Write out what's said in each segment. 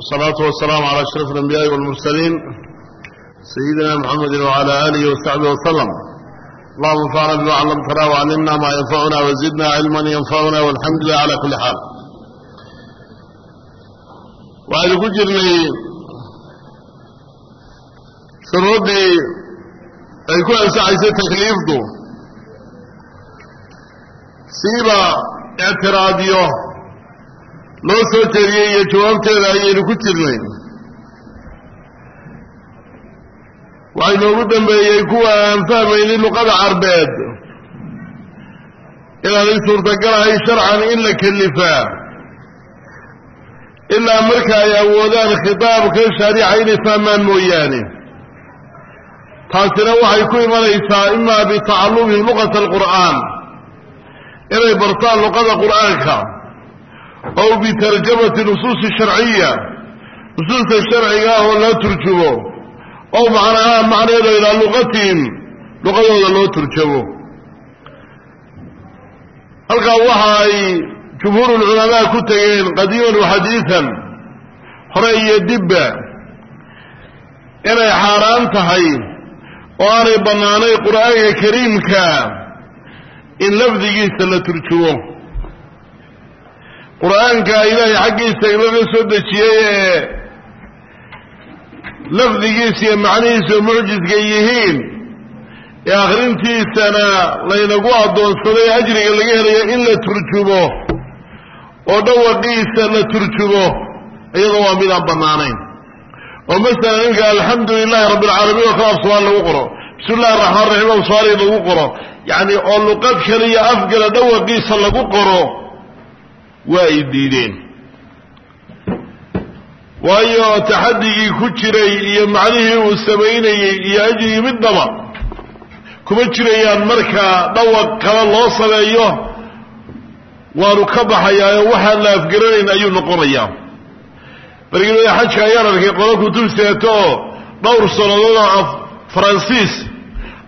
wsalaatu wasalaamu calaa ashraf alambiyaai walmursaliin sayidina muxamedin wacala aalihi wasaxbihi wasalam allahuma anfacna bima callamtana wacallimna maa yanfacuna wazidna cilman yanfacuna walxamdu lilah cala kulli xaal waxaynu ku jirnay shuruuddii ay ku ansaxaysay takliiftu siiba ictiraadiyo loo soo jeediyey iyo jawaabteeda ayaynu ku jirnay. Waxay noogu dambeeyey kuwa aan fahmaynin luqada carbeed. Inaanay suurtagalahay sharcan in la kelifaa ilaa marka ay awoodaan khitaabka shaarica inay fahmaan mooyaane. Taasina waxay ku imanaysaa imaa bitacallumihim luqata alqur'aan. Inay bartaan luqada qur'aanka ow bitarjamati nusuusi sharciya nusuusta sharciga ah oo loo turjumo ow macnaha macnaheedo ilaa luqatihim luqadooda loo turjamo halkaa waxa ay jumhuurulculamaa ku tegeen qadiiman wa xadiidan hore iyo dibba inay xaaraan tahay oo aanay bannaanay qur'aanka kariimka in lafdigiisa la turjumo qur'aanka ilaahay xaggiisa inaga soo dejiyey ee lafdigiisa iyo macnihiisa mucjizka yihiin. Ee akhrintiisana laynagu addoonsaday ajriga laga helayo in la turjumo. Oo dhawaqiisa la turjumo. Iyadoo waa midaan bannaanayn. Oo masalan ninka alxamdu lilahi rabbi alcaalamiin oo kale af soomaali lagu qoro. Bismi illahi araxmaan raxiim af soomaaliya lagu qoro. Yacni oo luqad kale iyo afgala dhawaqiisa lagu qoro waa ay diideen. Waayo taxadigii ku jiray iyo macnihii uu samaynayey iyo ajrigii midnaba kuma jirayaan marka dhawaq kale loo sameeyo waanu ka baxayaayo waxaan la afgaranayn ayuu noqonayaa. Markii xajka ayaan arkay qolo kutub seeto oo dhowr sannadood faransiis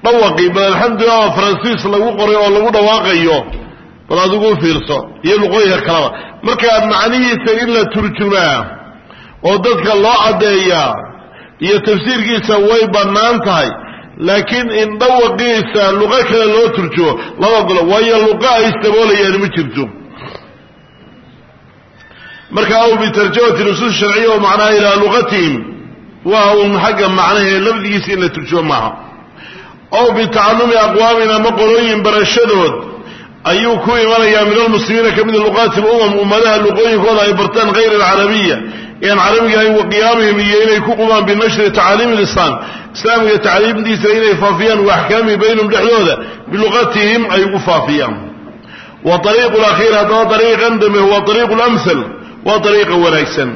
dhawaqii bal alxamdulilah oo faransiis lagu qoray oo lagu dhawaaqayo bal adigu fiirso iyo luqooyinka kaleba markaa macnihiisa in la turjumaa oo dadka loo caddeeyaa iyo tafsiirkiisa way bannaan tahay laakiin in dhawaqiisa luqo kale loo turjumo laba golo waayo luqo ay istaboolayaan ma jirto. Marka aw bitarjamati nusuus sharciya oo macnaha ilaa luqatihim waa un xagga macnahe lafdigiisa in la turjumo maaha. Aw bitacallumi aqwaamin ama qolooyin barashadood ayuu ku imanayaa min almuslimiina ka mida luqaati lumam ummadaha luqooyinkooda ay bartaan hayr alcarabiya. Ean carabiga ahayn wa qiyaamihim iyo inay ku qumaan binashri tacaaliimi lislaam islaamiga tacliimtiisa inay faafiyaan wa baynahum dhexdooda biluqatihim ay ugu faafiyaan. Wa ariiqu lakhiir haddaba ariiqan dambe huwa ariiqu lamhal waa ariiqa wanaagsan.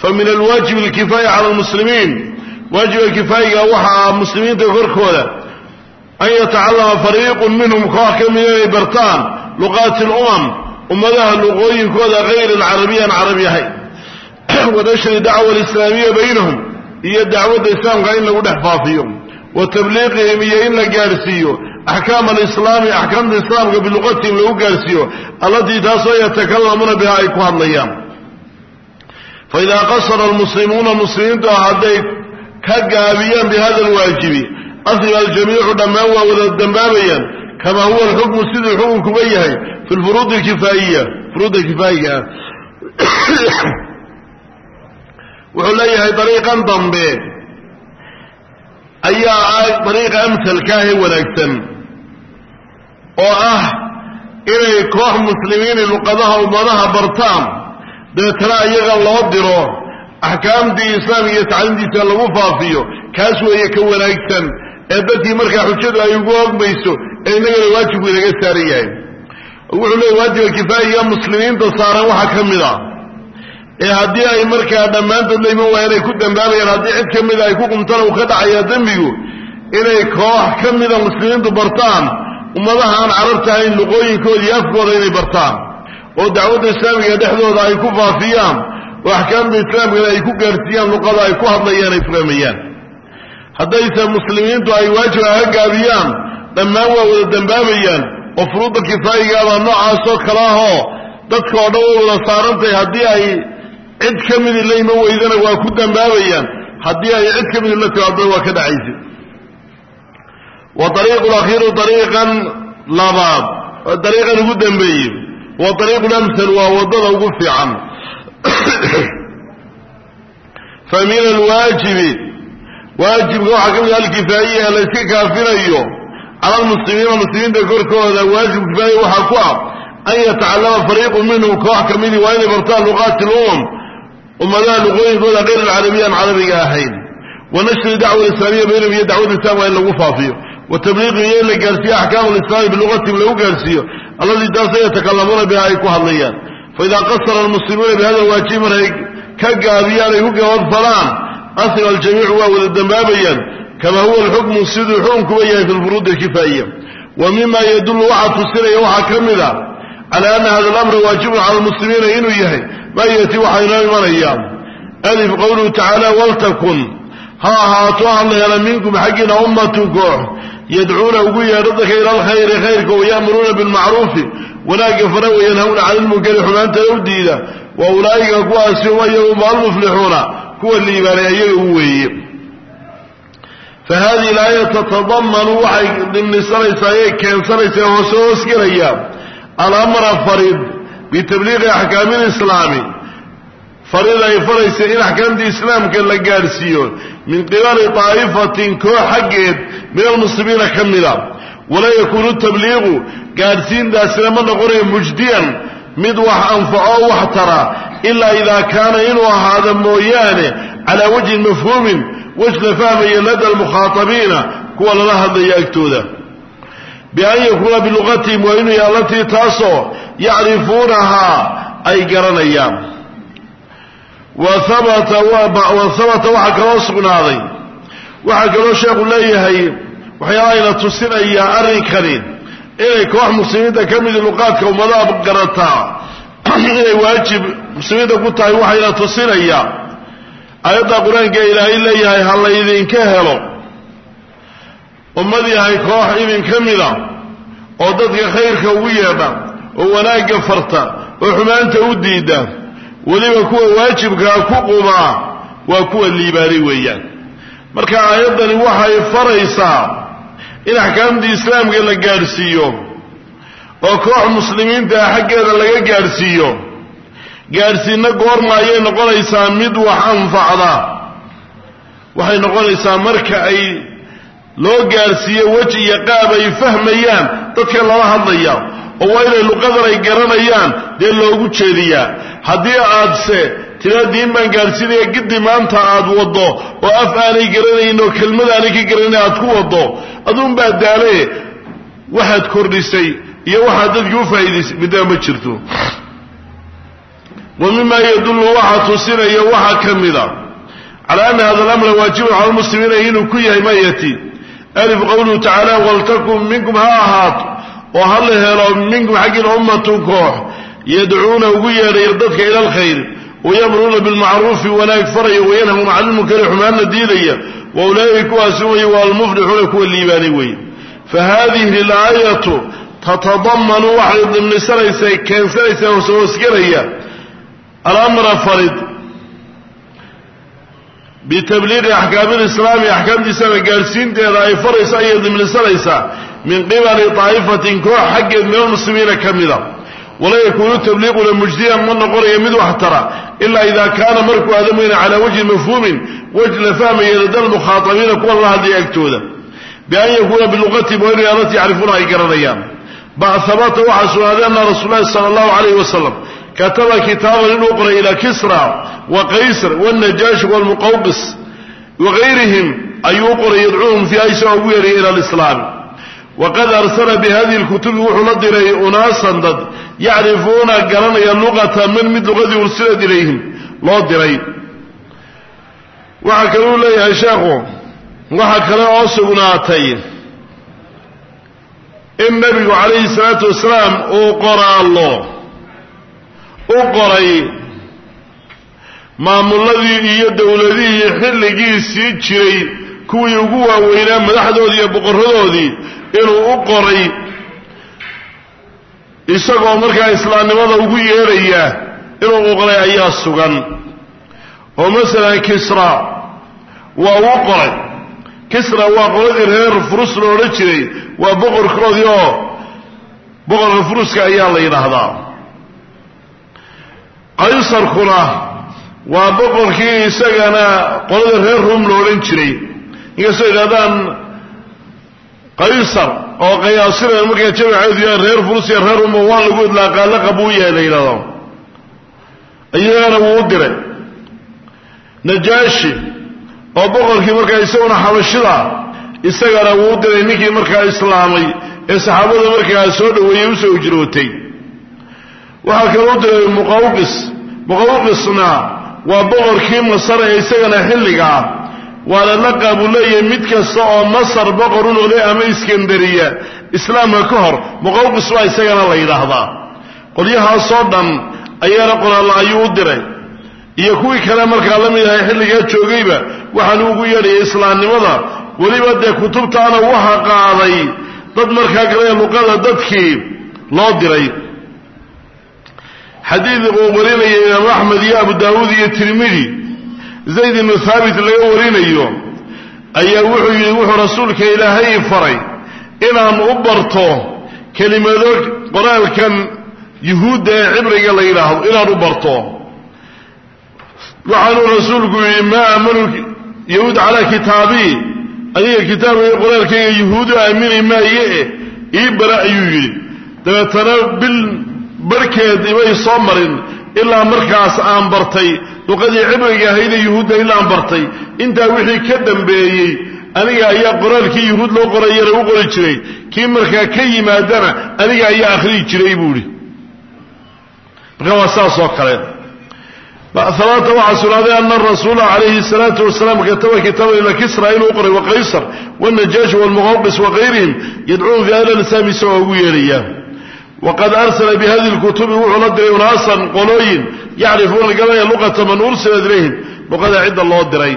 Fa min alwaajib alkifaaya cala almuslimiin. Waajiba kifaayiga waxaa muslimiinta korkooda an yatacallama fariiqun minhum koox ka mida inay bartaan luqaati lumam ummadaha luqooyinkooda hayr alcarabiya aan carabi ahayn wa nashri dacwa alislaamiya baynahum iyo dacwadda islaamka in lagu dhex faafiyo wa tabliiqihim iyo in la gaadhsiiyo axkaam alislaami axkaamta islaamka biluqatihim lagu gaadhsiiyo allatii taasoo yatakalamuuna biha ay ku hadlayaan fa idaa qasara almuslimuuna muslimiintu hadday ka gaabiyaan bihada alwaajibi asima aljamiicu dhammaan waa wada dambaabayaan kama huwa alxukmu siduu xukunkuba yahay fi lfuruud alkifaayiya furuudda kifaayiga ah wuxuu leeyahay dariiqan dambe ayaa ah dariiqa amsalka wanaagsan oo ah inay koox muslimiini luqadaha ummadaha bartaan dabeetana iyaga loo diro axkaamtii islaamiga iyo tacliimtiisa lagu faafiyo kaas weeye ka wanaagsan ee dadkii markaa xujadu ay ugu ogmayso ee innagana waajibku inaga saaran yahay. Wuxuu leeyay waajiba kifaayiga muslimiinta saaran waxaa ka mid a ee haddii ay markaa dhammaantood la iman waaya inay ku dambaabayaan haddii cid ka mida ay ku qumtana uu ka dhacayaa dembigu inay koox ka mida muslimiintu bartaan ummadaha aan carabta ahayn luqooyinkooda iyo afkooda inay bartaan oo dacwadda islaamiga dhexdooda ay ku faafiyaan oo axkaamta islaamkana ay ku gaarsiiyaan luqada ay ku hadlayaan ay fahmayaan haddayse muslimiintu ay waajib aga gaabiyaan dhammaan waa wada dambaabayaan oo furuudda kifaayigaabaa noocaasoo kale ahoo dadka oo dhan way wada saarantahay haddii ay cid ka midi la iman weydana waa ku dambaabayaan haddii ay cid ka midi la timaado waa ka dhacaysa. Wa ariiqu lakhiiru ariiqan labaad ariiqan ugu dambeeyey. Wa ariiqu lamhal waa waddada ugu fiican. Fa min alwaajibi waajibka waxaa ka mid a alkifaayiya layska kaafinayo cala almuslimiina muslimiinta korkooda waajib kifaaya waxaa ku ah an yatacallama fariiqu minhum koox ka midii waa inay bartaan luqaati lumam ummadaha luqooyinkooda kayr alcarabiya aan carabiga ahayn. Wa nashri dacwa islaamiya baynahum iyo dacwada islam waa in lagu faafiyo. Wa tabliiqi iyo in la gaarsiiyo axkaam alislaami bilugatihim lagu gaarsiiyo allatii taasoo yatakalamuuna biha ay ku hadlayaan. Faidaa qasara almuslimuuna bihada waajib markay ka gaabiyaan ay ku gabadfalaan asima aljamiicu waa wada dambaabayaan kama huwa alxukmu siduu xukunkuba yahay fi lfuruud alkifaa'iya. Wa mima yadullu waxaa tusinaya waxaa ka mid a cala ana hada alamra waajibun cala almuslimiina inuu yahay maa yati waxaa inoo imanaya. Alif qowluhu tacaala waltakun ha ahaato ha la hela minkum xaggiina ummatun koox yadcuuna ugu yeedho dadka ila alkhayri khayrka waya'muruuna bilmacruufi wanaagga fara wayanhawna cani lmunkari xumaantana u diida wa ulaa'ika kuwa liibaanay ayaga u weeye. Fa hadihi ilaaya tatadamanu waxay dhimnisanaysaa ayay keensanaysaa hoose hoosgelaya alamra farid bitabliiqi axkaami lislaami farid ay faraysa in axkaamtii islaamka la gaadhsiiyo. Min qibali daa'ifatin koox xaggeed min almuslimiina ka mida. Walaa yakuunu tabliiqu gaadhsiintaasina ma noqonayo mujdiyan mid wax anfaco wax tara ilaa idaa kaana inuu ahaado mooyaane calaa wajhin mafhuumin wej la fahmaya lada almukhaatabiina kuwa lala hadlaya agtooda. Bian yakuuna biluqatihim waa inuu yahay allatii taasoo yacrifuunahaa ay garanayaan. Wa habata waxaa kaloo sugnaaday. Waxaa kaloo sheekhu leeyahay waxyaalahayna tusinayaa arrinkani inay koox muslimiinta ka midi luqaadka ummadaha garataa inay waajib muslimiinta ku tahay waxayna tusinayaa aayadda qur'aanka ilaahay leeyahay ha laydinka helo. Ummad yahay koox idinka mida oo dadka khayrka ugu yeedha oo wanaagga farta oo xumaanta u diida weliba kuwa waajibkaa ku qumaa waa kuwa liibaanay weeyaan. Marka aayaddani waxay faraysaa in axkaamtii islaamka la gaadhsiiyo oo koox muslimiinta ah xaggeeda laga gaadhsiiyo gaadhsiinna goorma ayay noqonaysaa mid wax anfacda. Waxay noqonaysaa marka ay loo gaadhsiiyo weji iyo qaab ay fahmayaan dadka lala hadlaya oo waa inay luqadan ay garanayaan dee loogu jeediyaa. Haddii aadse tira diin baan gaadhsiinaya giddi maanta aad waddo oo af aanay garanayn oo kelmad aanay ka garanayn aad ku waddo aduunbaa daale waxaad kordhisay iyo waxaad dadkii u faa'iidaysay middaa ma jirto. Wa mima yadullu waxaa tusinaya waxaa ka mida cala ana hada alamra waajibun cala lmuslimiina inuu ku yahay mayati. Alif qowluhu tacaala waltakun minkum ha ahaato oo ha la helo minkum xaggiina ummatun koox yadcuuna ugu yeedhay dadka ila alkhayr wayamruuna bilmacruufi wanaag faraya wayanhawna cani lmunkari xumaanna diidaya wa ulaa'ika kuwaasi weye waa almuflixuuna kuwa liibaanay weye fa hadihi alaayatu tatadamanu waxay dimnisanaysaa keensanaysaa hoos hoosgelaya alamra farid bitabliiqi axkaami lislaami axkaamtiisana gaadhsiinteeda ay faraysa ayay dimnisanaysaa min qibali daa'ifatin koox xaggeed min almuslimiina ka mida walaa yakuunu tabliiquna mujdiyan ma noqonayo mid wax tara ilaa idaa kaana markuu aadamayna calaa wajhi mafhuumin wej la fahmaya lada lmukhaatabiina kuwa la hadlaya agtooda bian yakuuna biluqatihim wa inay alati yacrifuuna ay garanayaan ba habata waxaa sugnaaday ana rasuul lahi sala allahu calayhi wasalam kataba kitaaban inuu qoray ilaa kisra wa qaysar wاnajaashi wاlmuqawqis wagayrihim ayuu qoray yadcuuhum fiiha isagoo ugu yeeray ila alislaam waqad arsala bihadihi lkutubi wuxuu la diray unaasan dad yacrifuuna garanaya luqata man mid luqadii ursilat ilayhim loo diray waxaa kale uu leeyahay sheekhu waxaa kale oo sugnaatay in nabigu calayhi salaatu wasalaam uu qoraallo u qoray maamulladii iyo dowladihii xilligiisii jiray kuwii ugu waaweynaa madaxdoodii iyo boqorradoodii inuu u qoray isagoo markaa islaamnimada ugu yeedhaya inuu u qoray ayaa sugan. oo masalan kisra waa uu qoray. Kisra waa qoladii reer furus la odhan jiray waa boqorkoodii oo boqorka furuska ayaa la yidhaahdaa qaysarkuna waa boqorkii isagana qolada reer ruum la odhan jiray inkastoo yidhahdaan qaysar oo qayaasina markaa jamaceedu yahay reer furus iyo reer ruum waa lagu idlaaqaa laqab uu yahay yidhahdo iyagana wuu u diray. Najaashi oo boqorkii markaa isaguna xabashida isagana wuu u diray. Ninkii markaa islaamay ee saxaabada markaa soo dhoweeyey u soo ujrootay waxaa kaloo u diray muqawqis. Muqawqisna waa boqorkii masar ee isagana xilliga ah. Waana laqab uu mid kasta oo masar boqor u noqday ama iskandariya. Islaamka ka hor muqawqis baa isagana la yidhaahdaa. Qolyahaasoo dhan ayaana qoraalla ayuu u diray. Iyo kuwii kale markaa la mid ahay xilligaa joogayba waxaanu ugu yeedhayay islaamnimada. Weliba dee kutubtaana waxa qaaday dad markaa galaya luqada dadkii loo diray xadiid uu warinaya imaamu axmed iyo abu daawuud iyo tirmidi zayd ibnu thaabit laga warinayo ayaa wuxuu yidhi wuxuu rasuulka ilaahay faray inaan u barto kelimado qoraalkan yuhuudda ee cibriga la yidhaahdo inaan u barto. Waxaanuu rasuulku yidhi maa aamanu yahuud calaa kitaabii aniga kitaabkaiyo qoraalkayga yuhuudu aamini maaye? Ii bara ayuu yidhi. Dabeetana bil barhkeed imay soo marin ilaa markaas aan bartay. Luqadii cibriga ahaydee yuhuudda ilaan bartay. Intaa wixii ka dambeeyey aniga ayaa qoraalkii yuhuud loo qorayana u qori jiray. Kii markaa ka yimaadana aniga ayaa akhriyi jiray buu idhi. Marka waa saas oo kale. Habaata waxaa sugnaaday ana arasuula calayhi salaatu wasalaam kataba kitaaban ila kisra inuu qoray waqaysar wاnajaashi wاlmuqawqis wakayrihim yadcuun fi ahli isagoo ugu yeedhaya waqad arsala bihadi lkutubi wuxuu la diray unaasan qolooyin yacrifuuna garanaya luqata man ursila ilayhim luqada cidda loo diray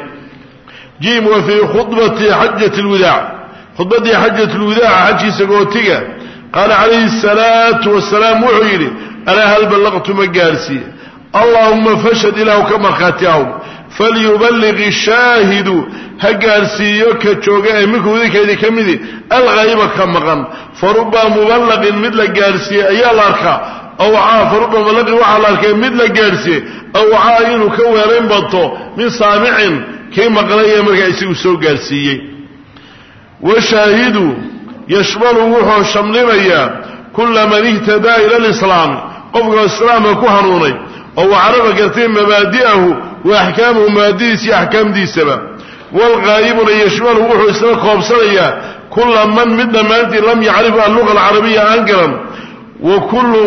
jim wa fii khudbati xajati lwidaac khudbadii xajat lwidaaca xajkiisa gootiga qaala calayhi salaatu wasalaam wuxuu yidhi alaa hal ballaqtu ma gaarsiiye allahuma fashhad ilaahu ka markhaati aw falyuballiq ishaahidu ha gaarsiiyo ka jooga ee minku idinkaydii ka midi. Alghayba ka maqan. Faruba muballaqin mid la gaarsiiyey ayaa la arkaa. Awcaa faruba muballaqin waxaa la arkay mid la gaarsiiyey. Awcaa inuu ka weerayn bato min saamicin. Kii maqlay ee markaa isagu soo gaarsiiyey. Washaahidu yashmalu wuxuu shamlinayaa kula man ihtadaa ila lislaami qofka islaamka ku hanuunay oo wacarafa gartay mabaadi'ahu wa axkaamahu mabaadidiisa iyo axkaamdiisaba. Waalghaa'ibuna yashmalu wuxuu isla koobsanayaa kula man mid dhammaantii lam yacrifu alluqa alcarabiya aan garan wa kullu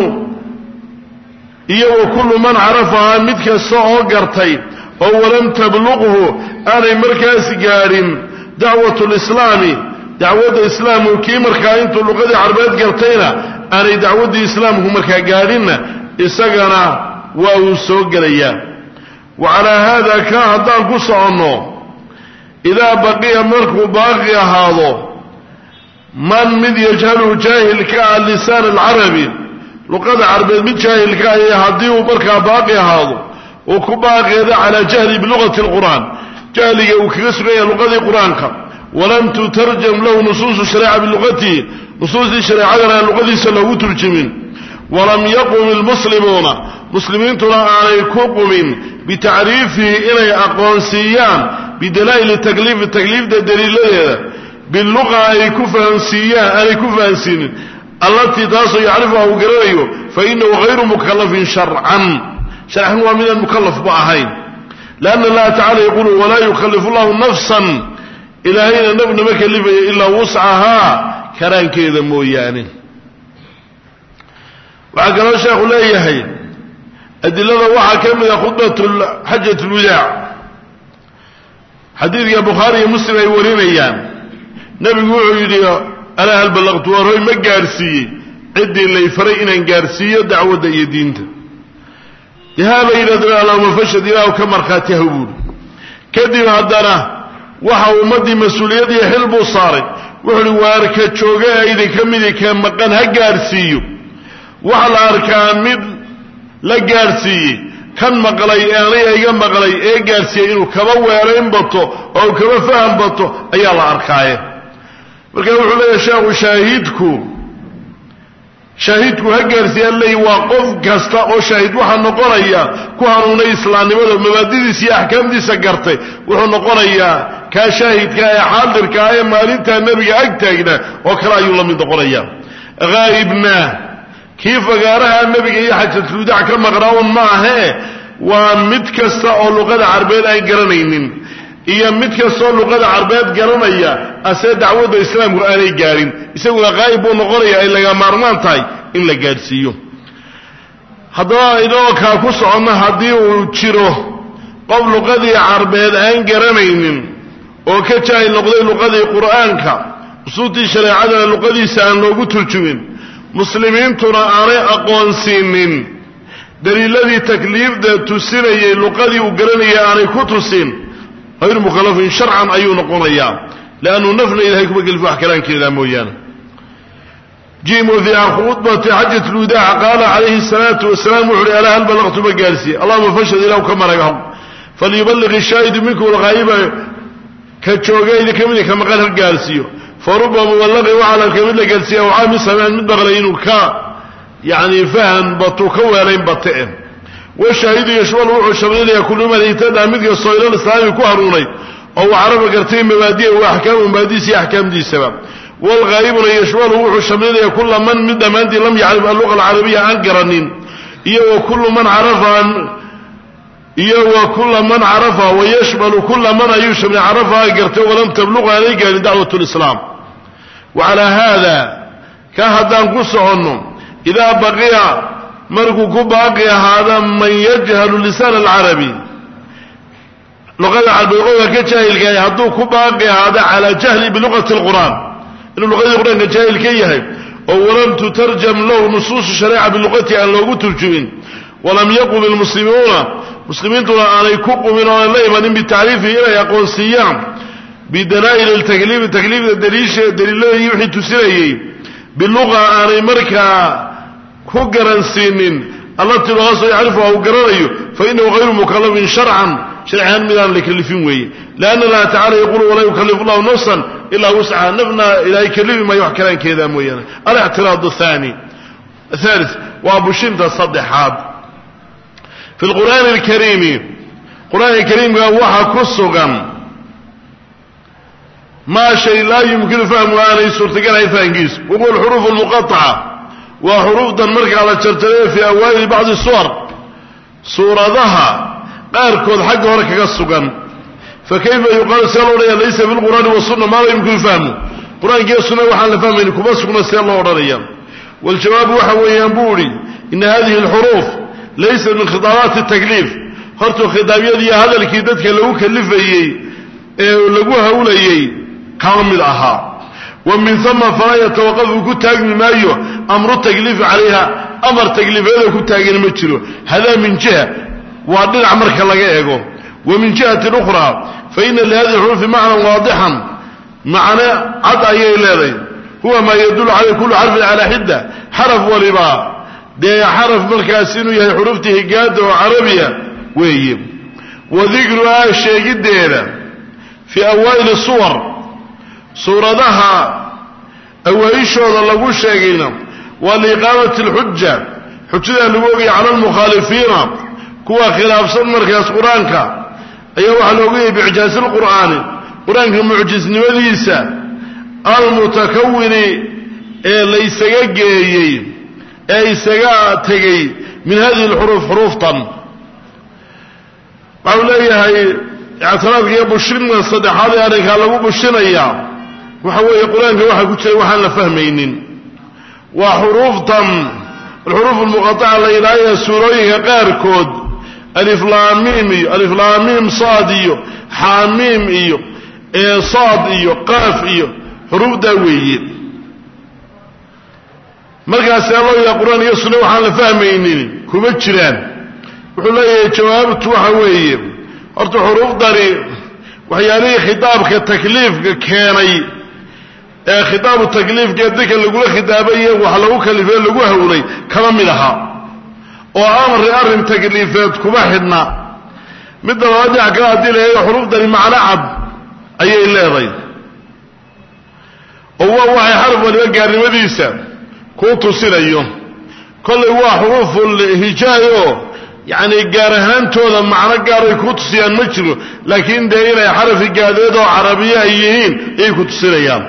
iyo wa kullu man carafahaa mid kasta oo gartay oo walam tabluqhu aanay markaas gaadhin dacwatu lislaami dacwadda islaamku kii markaa intuu luqadii carbeed gartayna aanay dacwaddii islaamku markaa gaadhinna isagana waa uu soo gelayaa wa calaa haada haddaan ku soconno idaa baqiya markuu baaqi ahaado man mid yajhalu jaahilka ah lisaan alcarabi luqada carbeed mid jaahilka ah haddii uu markaa baaqi ahaado uu ku baaqeeda calaa jahli bilugati lqur'aan jahliga uu kaga sugan yahay luqadii qur'aanka. Walam tutarjam lahu nusuusu shareeca biluqatihi nusuustii shareecadana luqadiisa loogu turjumin. Walam yaqum ilmuslimuuna muslimiintuna aanay ku qumin bitacriifihi inay aqoonsiiyaan bidalaa'ili takliifi takliifda daliiladeeda biluqa ay ku fahamsiiyaan aanay ku fahamsiinin allatii taasoo yacrifuha uu garanayo fa inahu hayru mukallafin sharcan. Sharcan waa midaan mukallafba ahayn. Lianna allaha tacala yaquulu walaa yukallifu llahu nafsan. Ilaahayna nafnama kalifaya ilaa wuscahaa karaankeeda mooyaane. Waxaa kaloo sheekhu leeyahay adilada waxaa ka mid a khudbat xajat lwadaac xadiidka bukhaari iyo muslim ay warinayaan. Nebigu wuxuu yidhi alaa hal ballaqtu? Warhoy ma gaadhsiiyey ciddii lay faray inaan gaadhsiiyo dacwadda iyo diinta. Dee yidhahdeen allahuma fashad ilaahu ka markhaati ha buuri kadib haddana waxa ummaddii mas'uuliyad iyo xil buu saaray. Wuxuu uhi waarka jooga ee idinka midi ka maqan ha gaadhsiiyo waxa la arkaa mid la gaadhsiiyey kan maqlay ee aniga iga maqlay ee gaarsiiyey inuu kaba weelayn bato oo u kaba faham bato ayaa la arkaaye. Marka wuxuu leeyahay sheekhu shaahidku shaahidku ha gaarsiiya leey waa qof kasta oo shaahid waxaa noqonaya ku hanuunay islaamnimada mabaadidiisa iyo axkaamtiisa gartay. Wuxuu noqonayaa kaa shaahidka ee xaadirka ah ee maalintaa nebiga ag taagna oo kale ayuu la mid noqonaya haa'ibna kii fagaaraha nebiga iyo xajatulwidaac ka maqnaa un ma ahee waa mid kasta oo luqada carbeed aan garanaynin. Iyo mid kastaoo luqada carbeed garanaya asee dacwadda islaamku aanay gaadhin isaguna qaa'ib buu noqonaya ay laga maarmaan tahay in la gaadhsiiyo. Haddaba inagoo kaa ku soconno haddii uu jiro qof luqadii carbeed aan garanaynin oo ka jaahil noqday luqadii qur'aanka usuultii shareecadana luqadiisa aan loogu turjumin muslimiintuna aanay aqoonsiinin. Daliiladii takliifda tusinayay luqadii uu garanayay aanay ku tusin. Hayru mukhalafin sharcan ayuu noqonayaa. Leannu nafna ilahay kuma gelif wax kalaankeedaa mooyaane. Jimu khudbati xajat lwidaac qaala calayhi salaatu wasalaam wuxu uhi alaa hal ballaqtu ma gaarsiiye allahuma fashhad ilahu ka maragaho. Falyubaliq ishaahidu minkum alghaa'iba ka joogayda ka mida ka maqan ha gaarsiiyo faruba muballaqin waxaa la arkay mid la gaarsiiya waxaa mid sameen mid maqlay inuu ka yani fahan batu ka weelayn bate washaahidu yashmalu wuxuu shamlinaya kullu man ihtadaa mid kastoo ilal islaami ku hanuunay oo uu carafa gartay mabaadiya wa axkaamu mabaadiisa iyo axkaamdiisaba waalghaa'ibuna yashmalu wuxuu shamlinaya kulla man mid dhammaantii lam yacrif alluqa alcarabiya aan garanin iyo wa kullu man carafa iyo wa kulla man carafa wayashmalu kulla man ayuu shamli carafa gartay walam tabluq aanay gaarin dacwat lislaam wa calaa haada ka haddaan ku soconno idaa baqiya markuu ku baaqi ahaada man yajhalu lisaan alcarabi luqada qofka ka jaahilkaah hadduu ku baaqi ahaada calaa jahli biluqati alqur'aan inuu luqadii qur'aanka jaahil ka yahay oo walam tutarjam lahu nusuusu shareeca biluqati aan loogu turjumin walam yaqum ilmuslimuuna muslimiintuna aanay ku qumin oo aan la imanin bidalaa'il altakliifi takliifda daliisha daliiladii wixii tusinayey. Biluqa aanay markaa ku garansiinin allatii luqaasoo yacrifuha uu garanayo fa inahu hayru mukallafin sharcan sharcihaan midaan la kalifin weeye. Lianna allaha tacala yaquulu walaa yukallifu llahu nafsan ilaa wuscaha nafna ilaahay kalifi maayo wax kalaankeedaa mooyaane. Alictiraad athani athalis waa bushinta saddexaad. Fi lqur'aani alkariimi qur'aanka kariimka waxaa ku sugan maa shay laa yumkinu fahmu aanay suurtagalahay fahankiisu. Wahuwa alxuruuf almuqaaca waa xuruuftan markaa la jarjaray fii awaa'ili bacdi suwar. Suuradaha qaarkood xagga hore kaga sugan. Fa kayfa yuqaalu see loo odhanaya laysa fi wasunna maa laa yumkinu fahmu? Qur'aankiiyo sunna waxaan la fahmayni kuma sugna see loo odhanaya waljawaabu waxa weeyaan buu idhi ina hadihi alxuruuf laysa min khitaabaati takliif hortuu khitaabyadii hadalkii dadka lagu kalifayey ee lagu hawlayey kama mid ahaa. Wa min uma falaa yatawaqafu ku taagmi maayo amru takliifi calayha amar takliifyada ku taagana ma jiro. Hadaa min jiha waa dhinac marka laga eego. Wa min jihatin ukhraa fa ina lihadihi xuruufi macnan waadixan macne cad ayay leedahay. Huwa maa yadullu caleyh kullu xarfin calaa xidda xaraf waliba. Dee xaraf markaas inuu yahay xuruftii higaada suuradaha awaa'ishooda lagu sheegayna waa liiqaamati alxuja xujadaa lagu ogaya cala almukhaalifiina kuwa khilaafsan markaas qur'aanka ayaa waxaa la ogayay biicjaazi lqur'aani qur'aanka mucjisnimadiisa almutakawini ee la ysaga geeyey ee isaga tegey min hadihi alxuruuf xuruuftan. Waxau leeyahay ictiraadka iyo bushinna saddexaad ee arrinkaa lagu bushinayaa waxa weeye qur'aanka waxaa ku jira waxaan la fahmaynin. Waa xuruuftan alxuruuf almuqataca la yidhaahaya suurooyinka qaarkood. Aliflaamiim iyo aliflaamiim saad iyo xaamiim iyo saad iyo qaaf iyo xuruufdaa weeye. Markaasee loo yaha qur'aan iyo sunne waxaan la fahmaynin. Kuma jiraan. Wuxuu leeyahay jawaabtu waxa weeye. Horta xuruufdani waxyaalihii khitaabka takliifka keenay ee khitaabu takliifka dadka lagula khitaabaye wax lagu kalifee lagu hawlay kama mid aha. Oo amri arrin takliifeed kuma xidhna. Midda dhinac kale haddii la eego xuruufdani macno cad ayay leeday oo waa waxay xaraf waliba gaarnimadiisa kuu tusinayo. Kollay waa xuruuful hijaayo yacni gaar ahaantooda macno gaaray kuu tusiyaan ma jiro laakiin dee inay xarafi gaadeed oo carabiya ay yihiin ayay ku tusinayaan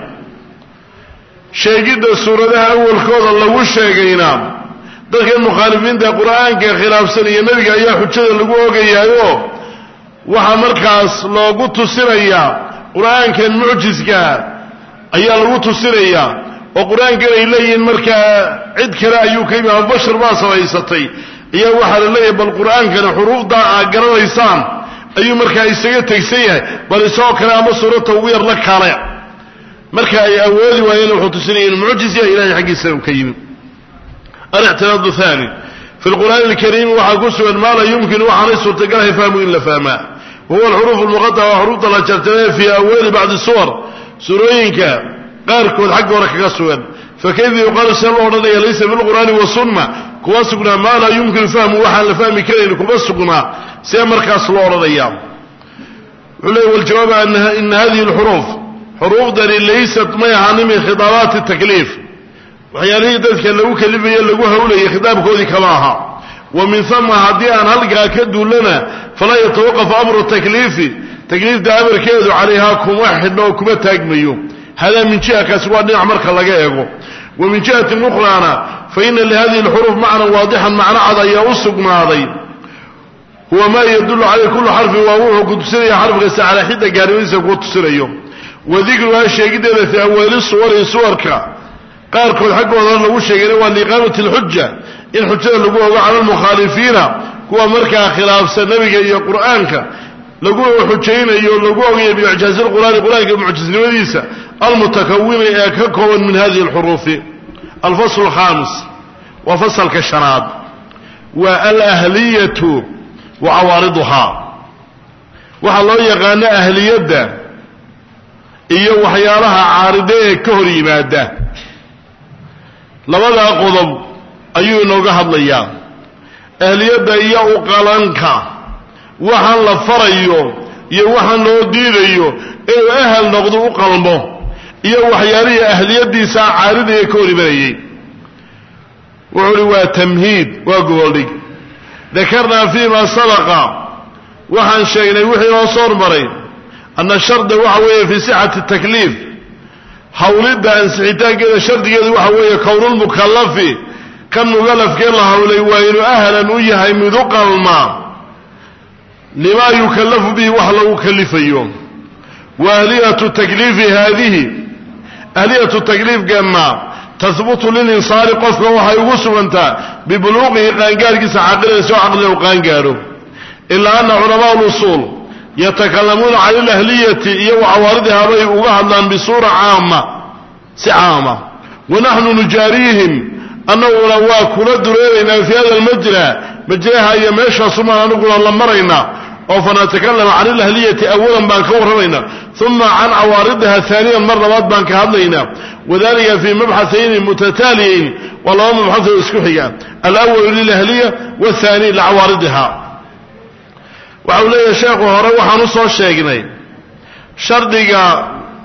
sheegidda suuradaha awalkooda lagu sheegayna dadkan mukhaalifiinta qur'aanka khilaafsan iyo nebiga ayaa xujada lagu ogayaayo waxaa markaas loogu tusinayaa qur'aankan mucjiskaa ayaa lagu tusinayaa oo qur'aankan ay leeyihiin markaa cid kale ayuu ka yimi ama bashar baa samaysatay. Ayaa waxaa la leeyahay bal qur'aankani xuruufdaa aad garanaysaan? Ayuu markaa isaga tegsan yahay. Bal isagoo kale ama suurata ugu yar la kaale marka ay awoodi waayeen wuxuu tusinaya inu mucjis yahay ilahay xaggiisa uu ka yimi alictiraadu thani fi lqur'aani alkariimi waxaa ku sugan maa laa yumkinu waxaanay suurtagalahay fahmu in la fahmaa. Wahuwa alxuruuf almuqataca waa xuruufta la jarjaree fii awali bacdi suwar. Suurooyinka qaarkood xagga hore kaga sugan. Fakayfa yuqaalu see loo odhanaya laysa fi lqur'aani wasunna kuma sugnaa maa laa yumkinu fahmu waxaan la fahmi karayn kuma sugnaa. See markaas loo odhanaya wuxuu leey waljawaab ina hadihi alxuruuf xuruufdani laysat may ahaanin min khitaabaati takliif. Waxyaalihii dadka lagu kalifaye lagu hawlayay khitaabkoodii kama aha. Wa min hama haddii aan halkaa ka duullana falaa yatawaqaf amru takliifi. Takliifta amarkeedu calayhaa kuma xidhno kuma taagmayo. Hadaa min jiha kaasi waa dhinac marka laga eego. Wa min jihatin ukhraana fa ina lihadihi alxuruuf macnan waadixan macno cad ayaa u sugnaaday. Huwa maa yadullu caleyh kullu xarfin waa wuxuu ku tusinaya xarf kasta calaa xidda gaarnimadiisa kuu tusinayo wa dikruhaa sheegiddeeda fii awaali suwari suwarka. Qaarkood xaggooda lagu sheegayna waa liiqaamati alxuja in xujada lagu ogo cala almukhaalifiina kuwa markaa khilaafsan nebiga iyo qur'aanka lagu xujaynayo lagu ogayo biicjaazi lqur'aani qur'aanka mucjisnimadiisa almutakawina ee ka kooban min hadihi alxuruufi. Alfasl alkhaamis waa fasalka shanaad. Waa alahliyatu wa cawaariduhaa waxaa loo yaqaano ahliyadda iyo waxyaalaha caaride ee ka hor yimaada. Labadaa qodob ayuu inooga hadlayaa. Ahliyadda iyo uqalanka waxaan la farayo iyo waxaan loo diidayo inuu ahal noqdo u qalmo iyo waxyaalihii ahliyadiisaa caaridaya ka hor imanayay wuxuu uhi waa tamhiid waa goboldhig dakarnaa fii ma sabaqa waxaan sheegnay wixii noo soo hormaray anna sharda waxa weeye fii sixati takliif hawlidda ansixitaankeeda shardigeedu waxa weeye kownulmukallafi kan mukalafkee la hawlay waa inuu ahlan u yahay mid u qalma limaa yukallafu bihi wax lagu kalifayo wa ahliyatu takliifi haadihi ahliyatu takliifkana tahbutu lilinsaani qofka waxay ugu sugantaa bibuluuqihi qaangaarkiisa caqilayso caqliga u qaangaadho ilaa ana culamaa lusuul yatakalamuuna cani alahliyati iyo wacawaaridhaa bay uga hadlaan bisuura caama si caama. Wanaxnu nujaariihim annaguna waa kula dureeraynaa fi hada almajra majraha iyo meeshaasumaan aniguna la maraynaa oo fanatakalama can ilahliyati awalan baan ka warramaynaa uma can cawaaridiha haaniyan mar labaad baan ka hadlaynaa. Wadalika fii mabxathayni mutataaliyayn waa laba mabxath oo isku xiga. Alawalu lilahliya wathani licawaaridiha waxau leeyahay sheekhu hore waxaan u soo sheegnay shardiga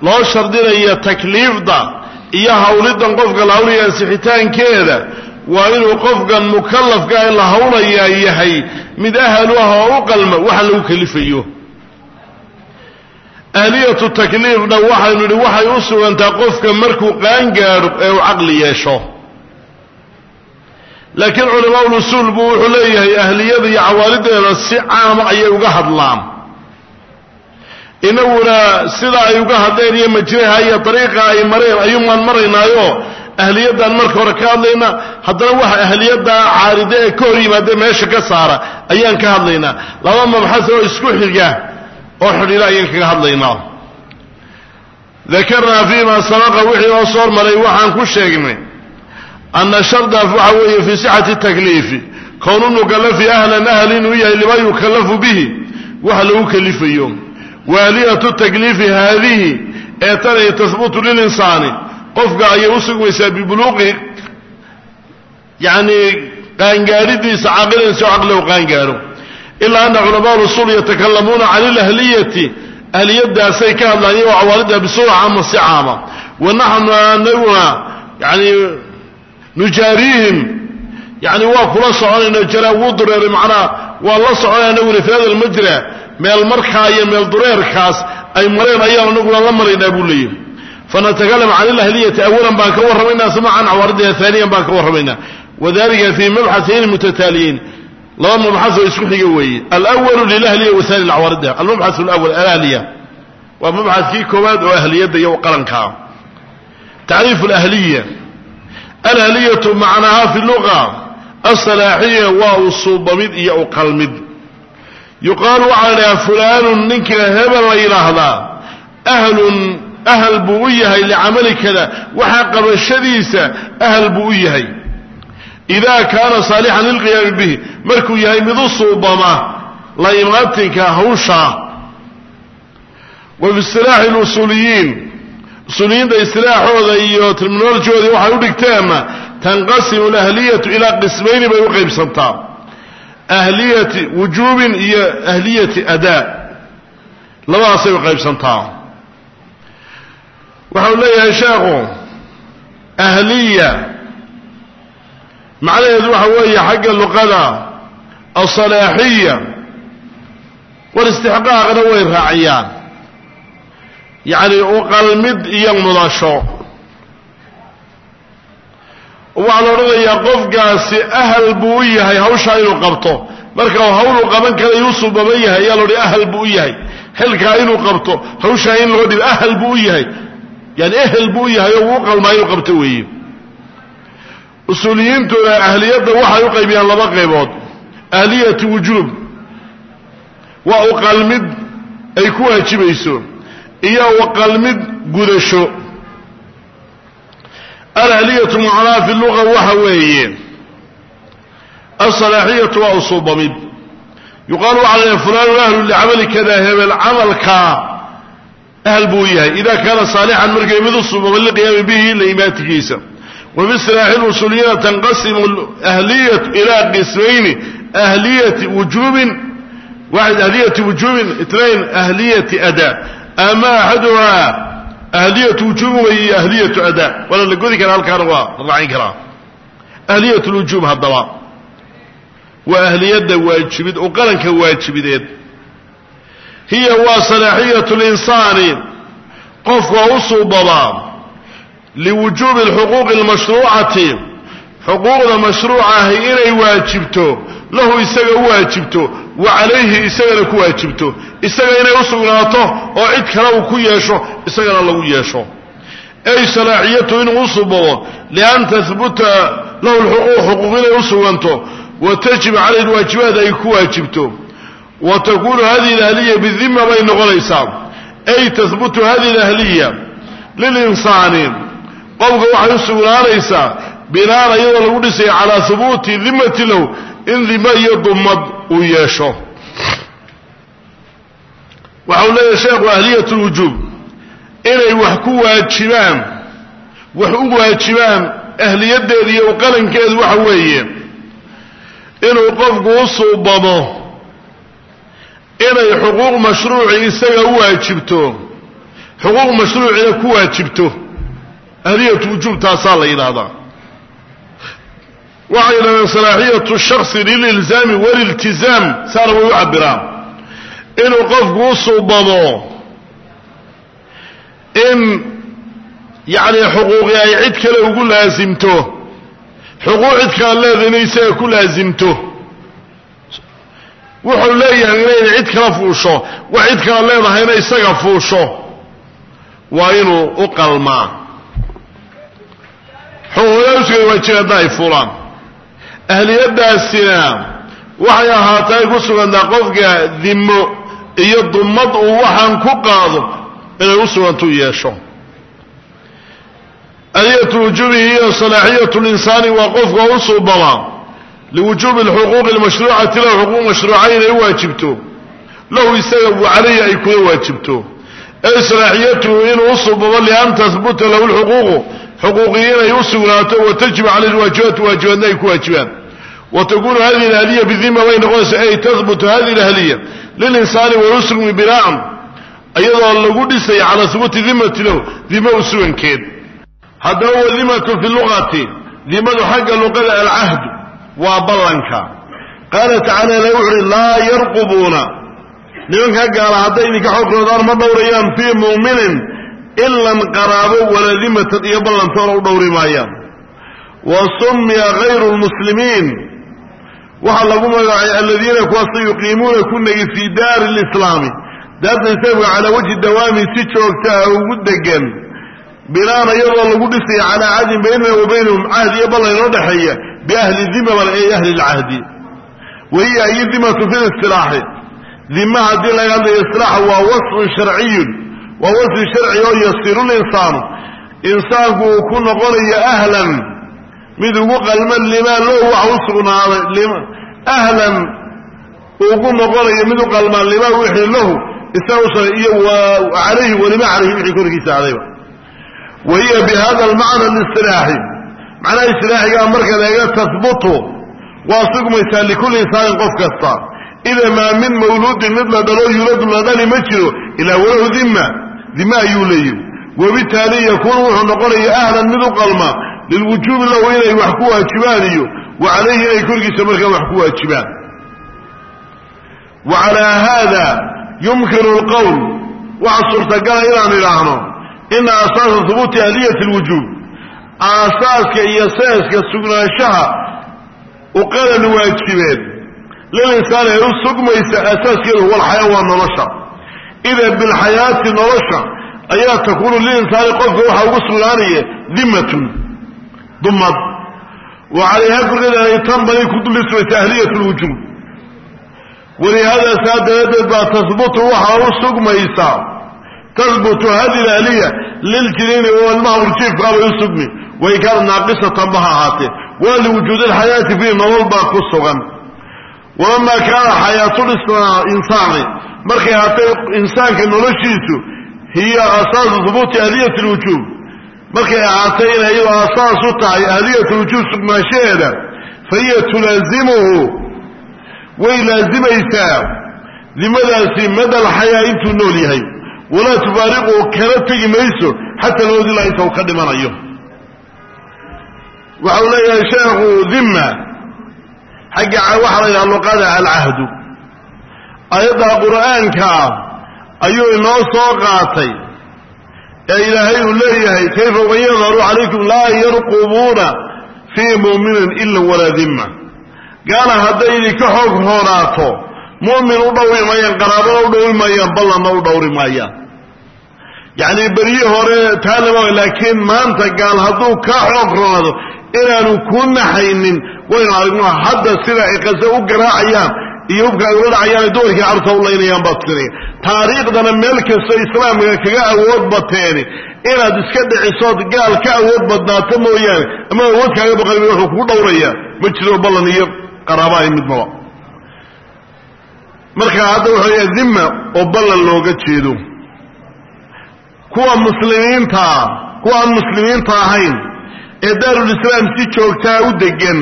loo shardinaya takliifda iyo hawlidan qofka la hawlaya ansixitaankeeda waa inuu qofkan mukallafka ee la hawlayaa yahay mid ahal u ah oo u qalma waxa lagu kalifayo. Ahliyatu takliifna waxaynu idhi waxay u sugantaa qofka markuu qaangaadho ee uu caqli yeesho laakiin culamaul usuul buu wuxuu leeyahay ahliyada iyo cawaalideeda si caama ayay uga hadlaan. Inaguna sida ay uga hadleen iyo majraha iyo dariiqa ay mareen ayuumaan maraynaayo. Ahliyaddaan marka hore ka hadlaynaa haddana waxa ahliyaddaa caaride ee ka hor yimaadee meesha ka saara ayaan ka hadlaynaa. Laba mabxas oo isku xiga oo xidhiila ayaan kaga hadlaynaa. Dakarnaa fiima sabaqa wixii oo soo hormaray waxaan ku sheegnay ana sharda waxa weeye fii sixati takliifi kownu mukalafi ahlan ahl inuu yahay lima yukallafu bihi waxa lagu kalifayo waaliyatu takliifi haadihi ee tanay tahbutu lilinsaani qofka ayay u sugmaysaa bibuluuqi yacni qaangaadhidiisa caaqilan soo caqligu qaangaadho ilaa ana culamaa usul yatakalamuuna can ilahliyati ahliyadaasay ka hadlaan iyo cawaalida bisuura caama si caama wa yani nujaariihim yani waa kula soconayno jalawuu dureer manaa waa la soconayna wili fi hada lmajra meel markaa iyo meel dureerkaas ay mareen ayaan anaguna la maraynaa buu leeyahy fanatakalam can ilahliyati awalan baan ka warramaynaa suma can cawaaridha aaniyan baan ka warramaynaa. Wadalika fii mabxasayn mutataaliyayn laba mabxas oo isku xiga weeye. Alwalu lilahliya waani lcawaaridha almabxas lwal alahliya. Waa mabxaskii koowaad oo ahliyadda iyo qarankaa ah. tacriif alahliya alahliyatu macnaha fi luga asalaaxiya waa usuubamid iyo uqalmid yuqaalu waxaa la dhahaa fulaanu ninka hebel la yidhaahdaa ahlun ahal buu u yahay licamali kada waxaa qabashadiisa ahal buu u yahay. Idaa kaana saalixan lilqiyaami bihi markuu yahay mid u suubama la imaatinka hawshaa. Wa fi istilaaxi lusuuliyiin usuuliyiinta istilaaxooda iyo terminolojigooda waxay u dhigteenna tanqasimu alahliyatu ilaa qismayni bay u qaybsantaa. Ahliyati wujuubin iyo ahliyati adaa labadaasay u qaybsantaa. Waxau leeyahay sheekhu ahliya macnaheedu waxa weeye xagga luqada asalaaxiya war istixqaaqna way raaciyaan yacni uqalmid iyo mudasho. Waxaa la odhanayaa qofkaasi ahal buu u yahay hawshaa inuu qabto. Marka hawluu qaban karayu u suubaban yahay ayaa laodhi ahal buu u yahay. Xilkaa inuu qabto hawshaa in loo dhibo ahal buu u yahay. Yani ehel buu u yahay oo wuu qalmaa inuu qabto weeye. Usuuliyiintuna ahliyadda waxay u qaybiyaan laba qaybood. Ahliyatu wujuub. Waa uqalmid ay ku waajibayso iyo uqalmid gudasho. Alahliyatu macnaha fi luga waxa weeye asalaaxiyatu waa usuubamid yuqaalu waxa la fulaanu ahlu licamali kada hebel camalkaa ahl buu yahay. Ida kaana saalixan markay mid u suubamay liqiyaami bihi la imaatigiisa. Wa fi istilaaxi lusuuliyina tanqasimu ahliyatu ilaa qismayni ahliyati wujuubin waxid ahliyati wujuubin itnayn ahliyati ada ama axaduhaa ahliyatu wujuubin wey iyo ahliyatu ada waana la godi karaa halkaana waa la raacin karaa ahliyat lwujuub haddaba waa ahliyadda waajibid oo qaranka waajibideed hiya waa salaaxiyatu linsaani qofka u suubadaa liwujuubi alxuquuqi almashruucati xuquuqda mashruuca inay waajibto lahu isaga u waajibto wa calayhi isagana ku waajibto. Isaga inay u sugnaato oo cid kale uu ku yeesho isagana lagu yeesho. Ay salaaxiyatu inuu u subabo lian tahbuta lahu lxuquuq xuquuq inay u suganto. Wa tajib calayhi lwaajibaat ay ku waajibto. Wa takunu hadihi alahliya bidima bay noqonaysaa. Ay tahbutu hadihi alahliya lilinsaani. Qofka waxay u sugnaanaysaa binaan iyadoo lagu dhisaya calaa hubuuti dimati lahu in dima iyo dumad uu yeesho. Waxau leeyahay sheekhu ahliyat lwujuub inay wax ku waajibaan wax u waajibaan ahliyaddeeda iyo qalankeedu waxa weeye. Inuu qofku u suubamo inay xuquuq mashruuci isaga u waajibto xuquuq mashruucina ku waajibto. Ahliyatu wujuub taasaa la yidhaahdaa waxay yidhahdeen salaaxiyatu shaksi lililzaami waliltizaam saana way u cabiraan inuu qofku u suubamo in yacni xuquuqi ay cid kale ugu laasimto xuquuq cid kala leeda inay isaga ku laasimto wuxuu leeyahay inayna cid kala fuusho wax cid kala leedahayna isaga fuusho. Waa inuu u qalmaa. Xuquuqdausugay waajibaadna ay fuulaan ahliyadaasina waxay ahaatay ay ku sugantaa qofka dimo iyo dumad uu waxaan ku qaado inay u sugantu yeesho. Ahliyatu wujuubi hiya salaaxiyatu linsaani waa qofka u suubama liwujuubi alxuquuqi almashruucati lahu xuquuq mashruuca inay waajibto. Lahu isaga wa calayhi ay kula waajibto. Ay salaaxiyatuhu inuu u suubamo lian tahbuta lahu lxuquuqu xuquuqii inay u sugnaato wa tajib lwaajibaatu waajibaadna ay ku waajibaan wa takunu hadihi alahliya bidima way noqonaysa ay tahbutu hadihi alahliya. Lilinsaani wayusrumi binaan iyadoo lagu dhisay calaa hubuuti dimati lahu dima u sugankeed. Haddaba wadimatu fi lugati dimadu xagga luqada alcahdu waa ballanka. Qaala tacala ilahi wuxu uhi laa yarqubuuna. Nimankaa gaala hadday idinka xogroodaan ma dhowrayaan fii mu'minin ilan qaraabo walaa dimatan iyo ballantoona u dhowri maayaan. Wa summiya hayru lmuslimiin waxaa lagu magacaay aladiina kuwaasa yuqiimuuna ku negi fii daari lislaami daarta islaamka calaa wajhi dawaami si joogtaa ugu degan binaan iyadoo lagu dhisaya calaa cahdin baynana wa baynahum cahd iyo ballan inoo dhexeeya biahli dima bal ahli lcahdi wahiya iyo dimatu fi listilaaxi dima haddii laga hadlayo istilaaxa waa wasfun sharciyun. Waa wasfi sharci oo yasiru linsaanu insaanku uu ku noqonayo ahlan mid ugu qalman limaa low waxa u sugnaaday ahlan ugu noqonayo mid u qalmaan limaa wixii lahu isaga usugna iyo calayhi walima calayhi wixii korkiisa adayba. Wa hiya bi almacna alistilaaxi macnaha istilaaxigaa marka laga tahbutu waa sugmaysaa likulli insaanin qof kasta. Ida maa min mawluudin mid la dhalo yuladu la dhali ma jiro ilaa walahu dima dima ayuu leeyihi wabitaali yakuunu wuxuu noqonaya ahlan mid u qalma lilwujuubi lahu inay wax ku waajibaan iyo wa calayhi inay korkiisa markaa wax ku waajibaan wa calaa haada yumkinu alqowl waxa suurtagala inaan idhaahno ina asaasa hubuuti ahliyati lwujuub aasaaska iyo seeska sugnaanshaha uqalan waajibeed lilinsaani ay u sugmaysa asaaskeedu huwa alxayaa waa nolosha ida bilxayaati nolosha ayaa takuunu lilinsaani qofka waxaa ugu sugnaanaya dimatun dumad. Wa calayha korkeeda ay tanbani ku dulismaysa ahliyat lwujuub walihaada saa daraaddeed baa tahbutu waxaa u sugmaysaa tahbutu hadi lahliya liljiniini oo ilmaha urjiifkaabay u sugmi. Wain kaana naaqisatan ba ha ahaatee. Waa liwujuudi alxayaati fiihi nolol baa ku sugan. Walama kaana xayaatu insaani. Markay ahaatay insaanka noloshiisu hiya asaasu hubuuti ahliyati lwujuub markay ahaatay inay iyadoo asaas u tahay ahliyat lwujuub sugnaanshaheeda fa hiya tulaazimuhu way laazimaysaa. Dimadaasi mada alxayaa intuu nool yahay. Walaa tufaariqu kala tegi mayso xata lmowd ilaa inta uu ka dhimanayo. Waxa uu leeyahay sheekhu dimma xagga waxaa la yidhaha luqada alcahdu. Ayadda qur'aankaa ayuu inoo soo qaatay ee ilaahay uu leeyahay kayfa man yadharu calaykum laa yarqubuuna fii mu'minin ila walaa dimma gaala hadday idinka xoog hoonaato mu'min u dhowri maayaan qaraabana u dhowri maayaan ballanna u dhowri maayaan yacni beryi hore taalama laakiin maanta gaal hadduu ka xoog roonaado inaanu ku naxaynin waynu aragno hadda sida ay qase u garaacayaan iyo hubka ay ula dhacayaan dumarkii carruurta u laynayaan baad tiraya taariikhdana meel kastoo islaamka kaga awood bateeni inaad iska dhicisood gaal ka awood badnaato mooyaane ama awood kaaga baqan wuxuu kugu dhowrayaa ma jiro ballan iyo qaraabahay midnaba marka hadda wuxuu yahay dimma oo ballan looga jeedo. Kuwa muslimiintaa kuwa aan muslimiinta ahayn ee daarulislaam si joogtaa u degan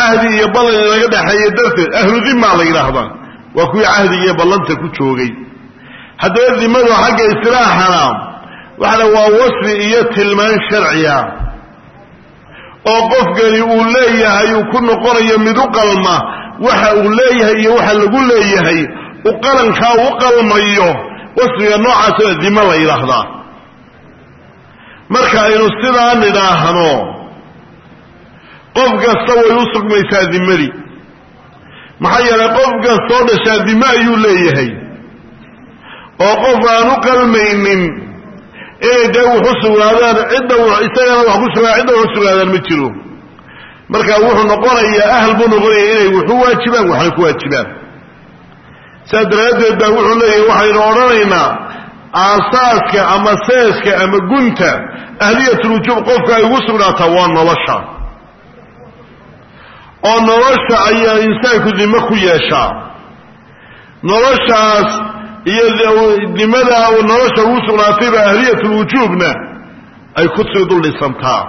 cahdi iyo ballan inaga dhexeeya darteed ahlu dimmaa la yidhaahdaa. Waa kuwii cahdiga iyo ballanta ku joogay. Haddaba dimadu xagga istilaaxana waxaana waa wasfi iyo tilmaan sharciya. Oo qofkani uu leeyahay uu ku noqonayo mid u qalma waxa uu leeyahay iyo waxa lagu leeyahay u qalankaa u qalmayo wasfiga noocaasoo dimo la yidhaahdaa. Marka aynu sidaa nidhaahno qof kasta way u sugmaysaa dimadii maxaa yeelay qof kastoo dhashaa dime ayuu leeyahay. Oo qof aan u qalmaynin inay dee wuxu sugnaadaan cidda isagana wax ku sugnaa cidda waxu sugnaadaan ma jiro. Marka wuxuu noqonayaa ahl buu noqonaya inay wuxu waajibaan waxna ku waajibaan. Saas daraaddeed baa wuxuu leeyahay waxaynu odhanaynaa aasaaska ama seeska ama gunta ahliyatulwujuub qofka ay ugu sugnaataa waa nolosha oo nolosha ayaa insaanku dimo ku yeeshaa. Noloshaas iyo dimada nolosha ugu sugnaatayba ahliyatulwujuubna ay ku sii dul dhisantaa.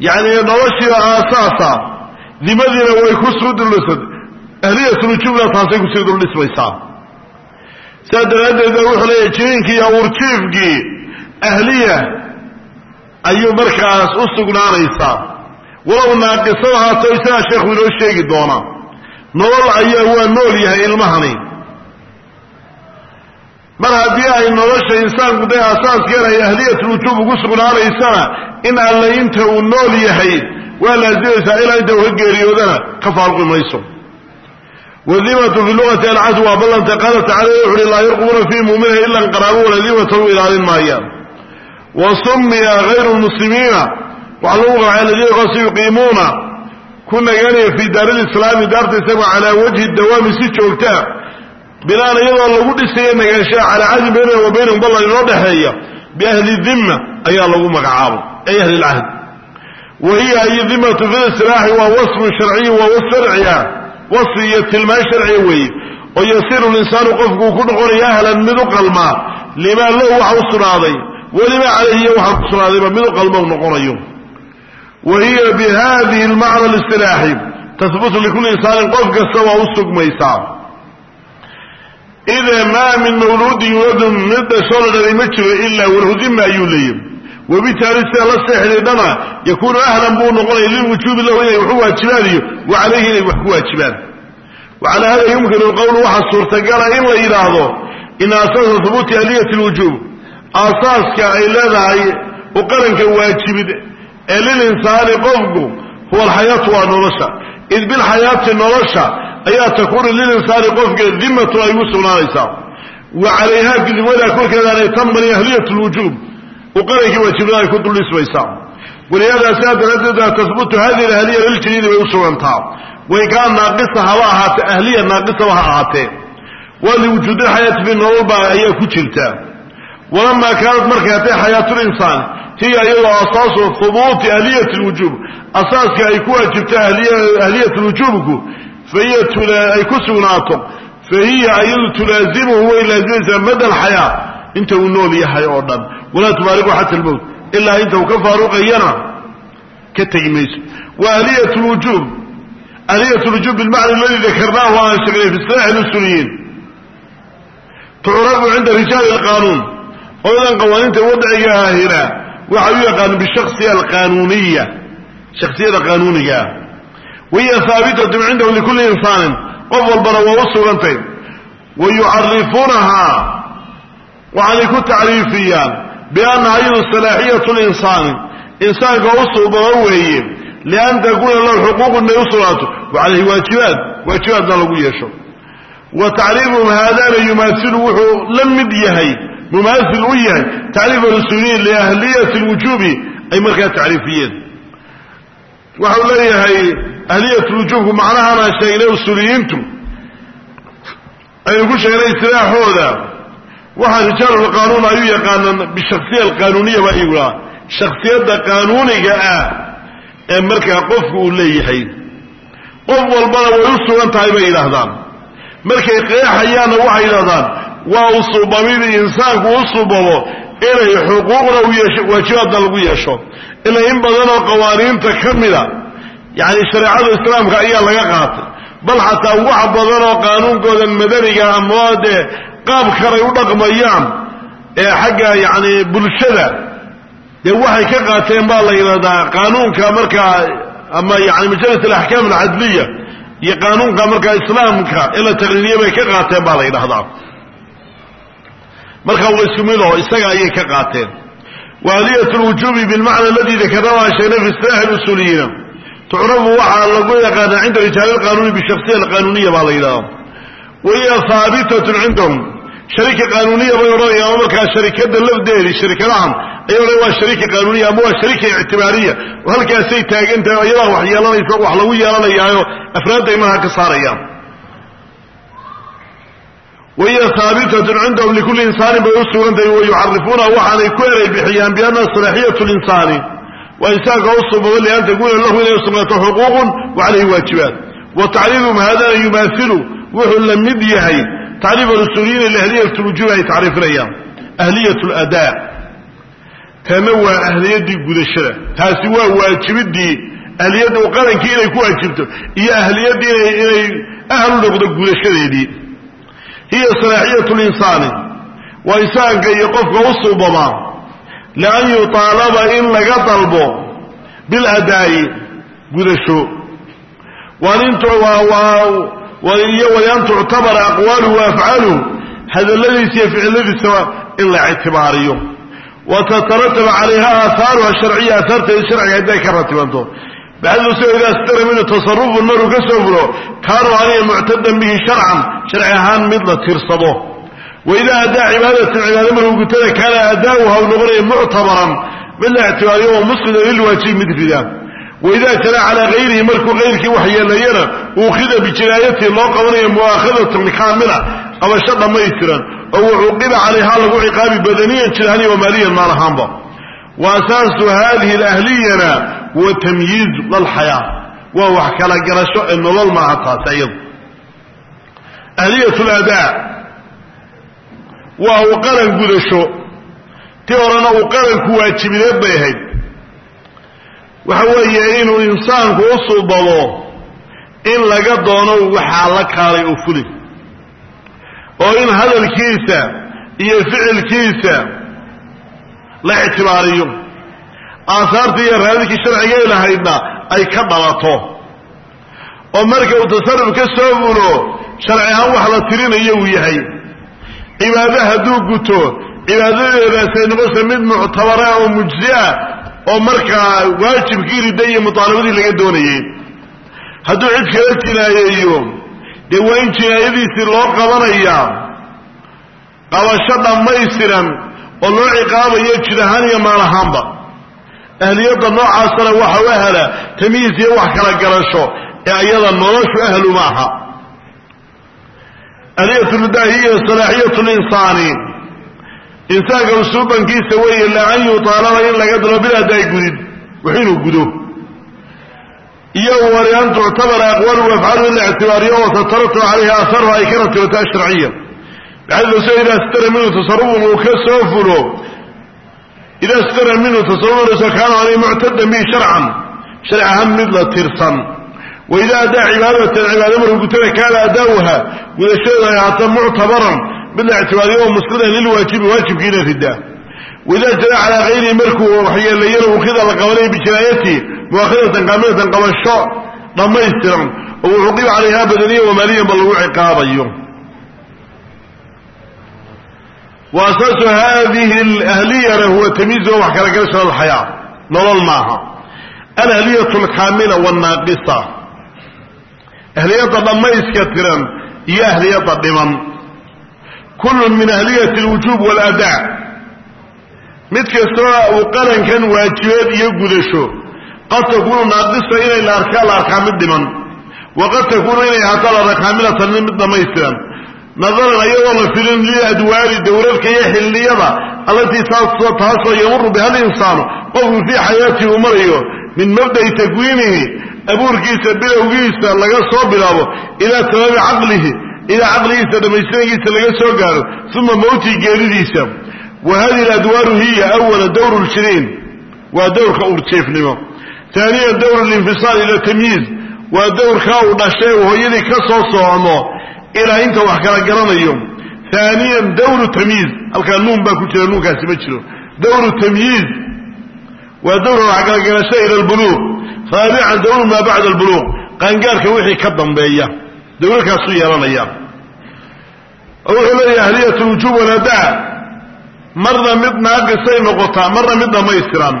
Yacni noloshii aasaasa dimadiina way kusuu duldhisad ahliyatulujubna taasay ku sii duldhismaysaa sidaa daraaddeed ba wuxuu leeyahy jiriinkii iyo awurjiifkii ahliya ayuu markaas u sugnaanaysaa walow naaqisada haato isagaa sheekhu inoo sheegi doonaa. Nolol ayaa waa nool yahay ilmahani. Mar haddii ay nolosha insaanku dee asaaskeena ay ahliyatulwujuub ugu sugnaanaysana in alle inta uu nool yahay waa laazimaysaa ilaa inta uu geeriyoodana ka faaruqi mayso. Wadimatu fi lugati alcahd waa ballanta qaala tacala wuxu uhi laa yarqubuuna fii muumina ila nqaraabo waladimata u ilaalin maayaan wa summiya hayru lmuslimiina waxaa lagu qanacay aladiina kaas yuqiimuuna ku naganaya fii daari lislaami daarta isaga calaa wajhi dawaami si joogtaa binaan iyadoo lagu dhisaya nagaanshaha calaa cahdin baynana wa baynahum ballan inoo dhexeeya biahli dimma ayaa lagu magacaabo ay ahli lcahd wa hiya ay dimatu fi istilaaxi waa wasfun sharciy waa was sharci ah wasfi iyo tilmaan sharciya weeye oo yasiru linsaanu qofku uu ku noqonaya ahlan mid u qalmaa limaa lahu waxa u sugnaaday welimaa calayhi iyo waxaa ku sugnaadayba mid u qalma u noqonayo wa hiya bi hadihi almacna alistilaaxi tahbutu likulli insaanin qof kasta waa u sugmaysaa ida maa min mawluudin yuuladu mid dhashoo la dhalay ma jiro ilaa walhudima ayuu leeyahy wabitaali sida la seexdaydhana yakuunu ahlan buu noqonaya lilwujuubi lahu inay waxu waajibaan iyo wa calayhi inay wax ku waajibaan wa calaa hada yumkinu lqowlu waxaa suurtagala in la yidhaahdo ina asaasa hubuuti ahliyati lwujuub aasaaska ay leedahay u qaranka waajibid ee lilinsaani qofku huwa alxayaatu waa nolosha. Id bilxayaati nolosha ayaa takuunu lilinsaani qofka dimatu ay ugu sugnaanaysaa. Wa calayha dimada korkeedaanay tanbani ahliyat lwujuub u qarankii waajibnada ay ku duldhismaysaa walihaada sidaa daraaddeeda tahbutu hadihi alahliya liljadiidi bay u sugantaa. Way kaa naaqisa haba ahaatee ahliya naaqisaba ha ahaatee. Waa liwujuudi lxayaati fi nololbaa ayaa ku jirta walamaa kaanat markay hatay xayaatulinsaan hiya iyadoo asaasu hubuuti ahliyati lwujuub asaaska ay ku waajibta ahliyat lwujuubku fahiya ay ku sugnaato. Fahiya ayadu tulaazimuhu way laazimaysaa mada alxayaa inta uu nool yahay oo dhan. Walaa tubaariku xata almowt ilaa inta uu ka faaruqayana ka tegi mayso. Wa ahliyat lwujuub ahliyat lwujuub bilmacna aladi dakarnaahu aan sheegnay fi isilaaxi lusuliyiin tucrafu cinda rijaali alqaanuun qoladan qawaaniinta wadciga ahina waxay u yaqaaneen bishasiya alqanuuniya shaksiyada qaanuunigaa wahiya haabitatun cindahum likulli insaanin. Qof walbana waa u sugantay. Wa waxaanay ku tacriifiyaan biannaha iyadu salaaxiyatu linsaani insaanka u suubaba weeye. Lian takuuna lahu xuquuqu inay u sugnaato wa calayhi waajibaad. Waajibaadna lagu yeesho. Wa tacriifuhum haadana yumaasilu. Wuxuu la mid yahay mumaasil u yahay tacriif alusuuliyiin liahliyati lwujuubi ay markaa tacriifiyeen. Waxau leeyahay ahliyat lwujuubku macnahaanaan sheegnay usuuliyiintu aynu ku sheegnay istilaaxooda waxaa rijaalulqaanuun ay u yaqaanaan bishasiya alqaanuuniya baa iyaguna shaksiyadda qaanuuniga ah ee markaa qofku uu leeyahay. Qof walbana way u sugan tahay bay yidhaahdaan. Markay qeexayaanna waxay yidhahdaan waa usuubamidii insaanku u suubamo inay xuquuqna waajibaadna lagu yeesho. Ilaa in badanoo qawaaniinta ka mida yacni shareecada islaamka ayaa laga qaatay. Bal xataa wax badanoo qaanuunkoodan madaniga ama dee qaab kalay u dhaqmayaan ee xagga yacni bulshada dee waxay ka qaateen baa la yidhahdaa qaanuunka markaa ama yani majalis alaxkaam alcadliya iyo qaanuunka markaa islaamka in taqliiliya bay ka qaateen baa la yidhahdaa marka waa isku mid oo isaga ayay ka qaateen. Waaliyat lwujuubi bilmacna aladi dakarnahu aan sheegnay fi istilaaxi lusuuliyiina tucrafu waxaa lagu yaqaanaa cinda rijaali lqanuuni bishasiya alqanuuniya baa la yidhahdaa. Wahiya haabitatun cindahum. Sharika qaanuuniya bay odhanayaan oo markaa sharikada lafdeedi sharikadahan ay odhan waa sharika qaanuuniya ama waa sharika ictibaariya. Oo halkaasay taagantahay iyadaa wax yeelanaysa wax lagu yeelanayaayo afraadda imaha ka saarayaan wahiya haabitatun cindahum likulli insaanin bay u sugantahay wa yucarifuuna waxaanay ku erey bixiyaan bianna salaaxiyatu linsaani waa insaanka u subaba lian takuuna lahu inay usugnaato xuquuqun wa calayhi waajibaat wa tacriifum haadana yumaasilu wuxuu la mid yahay tacriif alusuuliyiina liahliyat lwujuub ay tacriifinayaan ahliyat ladaa tana waa ahliyadii gudashada taasi waa waajibidii ahliyadda qarankii inay ku waajibto iyo ahliyaddii inay inay ahlu noqdo gudashadeedii hiya salaaxiyatu linsaani waa insaanka iyo qofka u suubamaa lian yutaalaba in laga dalbo biladaa'i gudasho. Iyo walian tuctabara aqwaaluhu wa afcaaluhu hadalladiisa iyo ficiladiisaba in la ictibaariyo. Wa tatarataba calayha aahaaruha sharciya aahaarteeda sharciga hadday ka ratibanto baxduuse idaa stara minhu tasarufun maruu ka soo fulo kaanuu aniga muctadan bihi sharcan sharci ahaan mid la tirsado wa idaa addaa cibaadatan cibaado maruu gutada kaana adaa'uha u noqonaya muctabaran mid la ictibaariyo wa musqida lilwaajibi mid rida waidaa jara calaa hayrihi markuu hayrkii wax yeelayana uukhida bijinaayatihi loo qabanayo mu'aakhadatan kaamila qabasho dhammaystiran oo wucuuqiba calayhaa lagu ciqaabi badaniyan jiraaniya wa maaliyan maal ahaanba wa asaasu hadihi alahliyana huwa tamyiizu lalxayaa. Waa wax kala garasho ee nolol maaha taasi ayadu. Ahliyat ladaa waa uu qaran gudasho. Tii horena uu qaranku waajibineed bay ahayd. Waxa weeye inuu insaanku u suubado in laga doono waxaa la kaalay oo fuli. Oo in hadalkiisa iyo ficilkiisa la ictibaariyo aahaartii iyo raadikii sharcigay lahaydna ay ka dhalato. Oo marka uu tasarruf ka soo fulo sharci ahaan wax la tirinayo uu yahay. Cibaado hadduu guto cibaadadeedaasay noqosa mid muctabara oo mujzi'a oo markaa waajibkii rida iyo mutaalabadii laga doonayay hadduu cid kala jinaayeeyo dee waa in jinaayadiisii loo qabanayaa qabasho dhammaystiran oo loo ciqaabayo jid ahaan iyo maal ahaanba. Ahliyadda noocaasana waxa u ahla tamyiis iyo wax kala garasho ee ayada noloshu ahlu ma aha. Ahliyatuldaa hiya salaaxiyatu linsaani insaanka usuubankiisa weeye la an yutaalaba in laga dalo bilaadaay gudid wax inuu gudo. Iyo wali an tuctabara aqwaalu afcaalu in la ictibaariyo oo tataratub calayha aharuha ay ka ratibata asharciya baxaduse idaa stara minhu tasarufun uu ka soo fulo. Idaa stara minhu tasarufun kaana ani muctadan bihi sharcan. Sharci ahaan mid la tirsan. Wa idaa addaa cibaadatan cibaado markuu gutada kaana adaa'uha gudashadeeda ay ahaata muctabaran mid la ictibaariyo oo musqidan lilwaajibi waajibkiina ridaa waidaa jara calaa hayrihi markuu waxyeelayana ukhida la qabanaya bijinaayatihi muaakhidatan kaamilatan qabasho dhammaystiran. Oo wucuqiba calayha badaniya wamaaliyan ba lagu ciqaabayo wa asaasu hadihi alahliyana huwa tamyiiz wa wax kala garasho alxayaa nolol maaha. Alahliyatu alkaamila wanaaqisa ahliyadda dhammayska tiran iyo ahliyadda dhiman. Kullu min ahliyati alwujuub waaladaa mid kastoo uu qarankan waajibeed iyo gudasho qad takuunu naaqisa inay la arkaa arkaa mid dhiman. Wa qad takuunu inay ahaato la kaamilatan mid dhammaystiran nadaran ayadoo la filin liladwaari dowladka iyo xilliyada allatii taasoo yamuru biha linsaanu qofku fii xayaatii uu marayo min mabda'i takwiinihi abuurkiisa bilowgiisa laga soo bilaabo ilaa tamaami caqlihi ilaa caqligiisa dhammaystirankiisa laga soo gaaro uma mawtii geeridiisa. Wa hadihi aladwaaru hiya awala dowru ljiriin waa dowrka urjeefnimo taaniyan dowru linfisaal ila tamyiiz waa dowrkaa uu dhashay uu hooyadii ka soo socno ilaa inta wax kala garanayo. Taaniyan dowru tamyiiz halkaa nuun baa ku jira nuunkaasi ma jiro. Dowru tamyiiz waa dowra wax kala garasho ila albuluuq raabican dowru maa bacda albuluuq qaangaarka wixii ka dambeeya dowrakaasuu yeelanaya. Wuxuu leeyahay ahliyat lwujuub waladaa marna mid naaqisay noqotaa marna mid dhammaystiran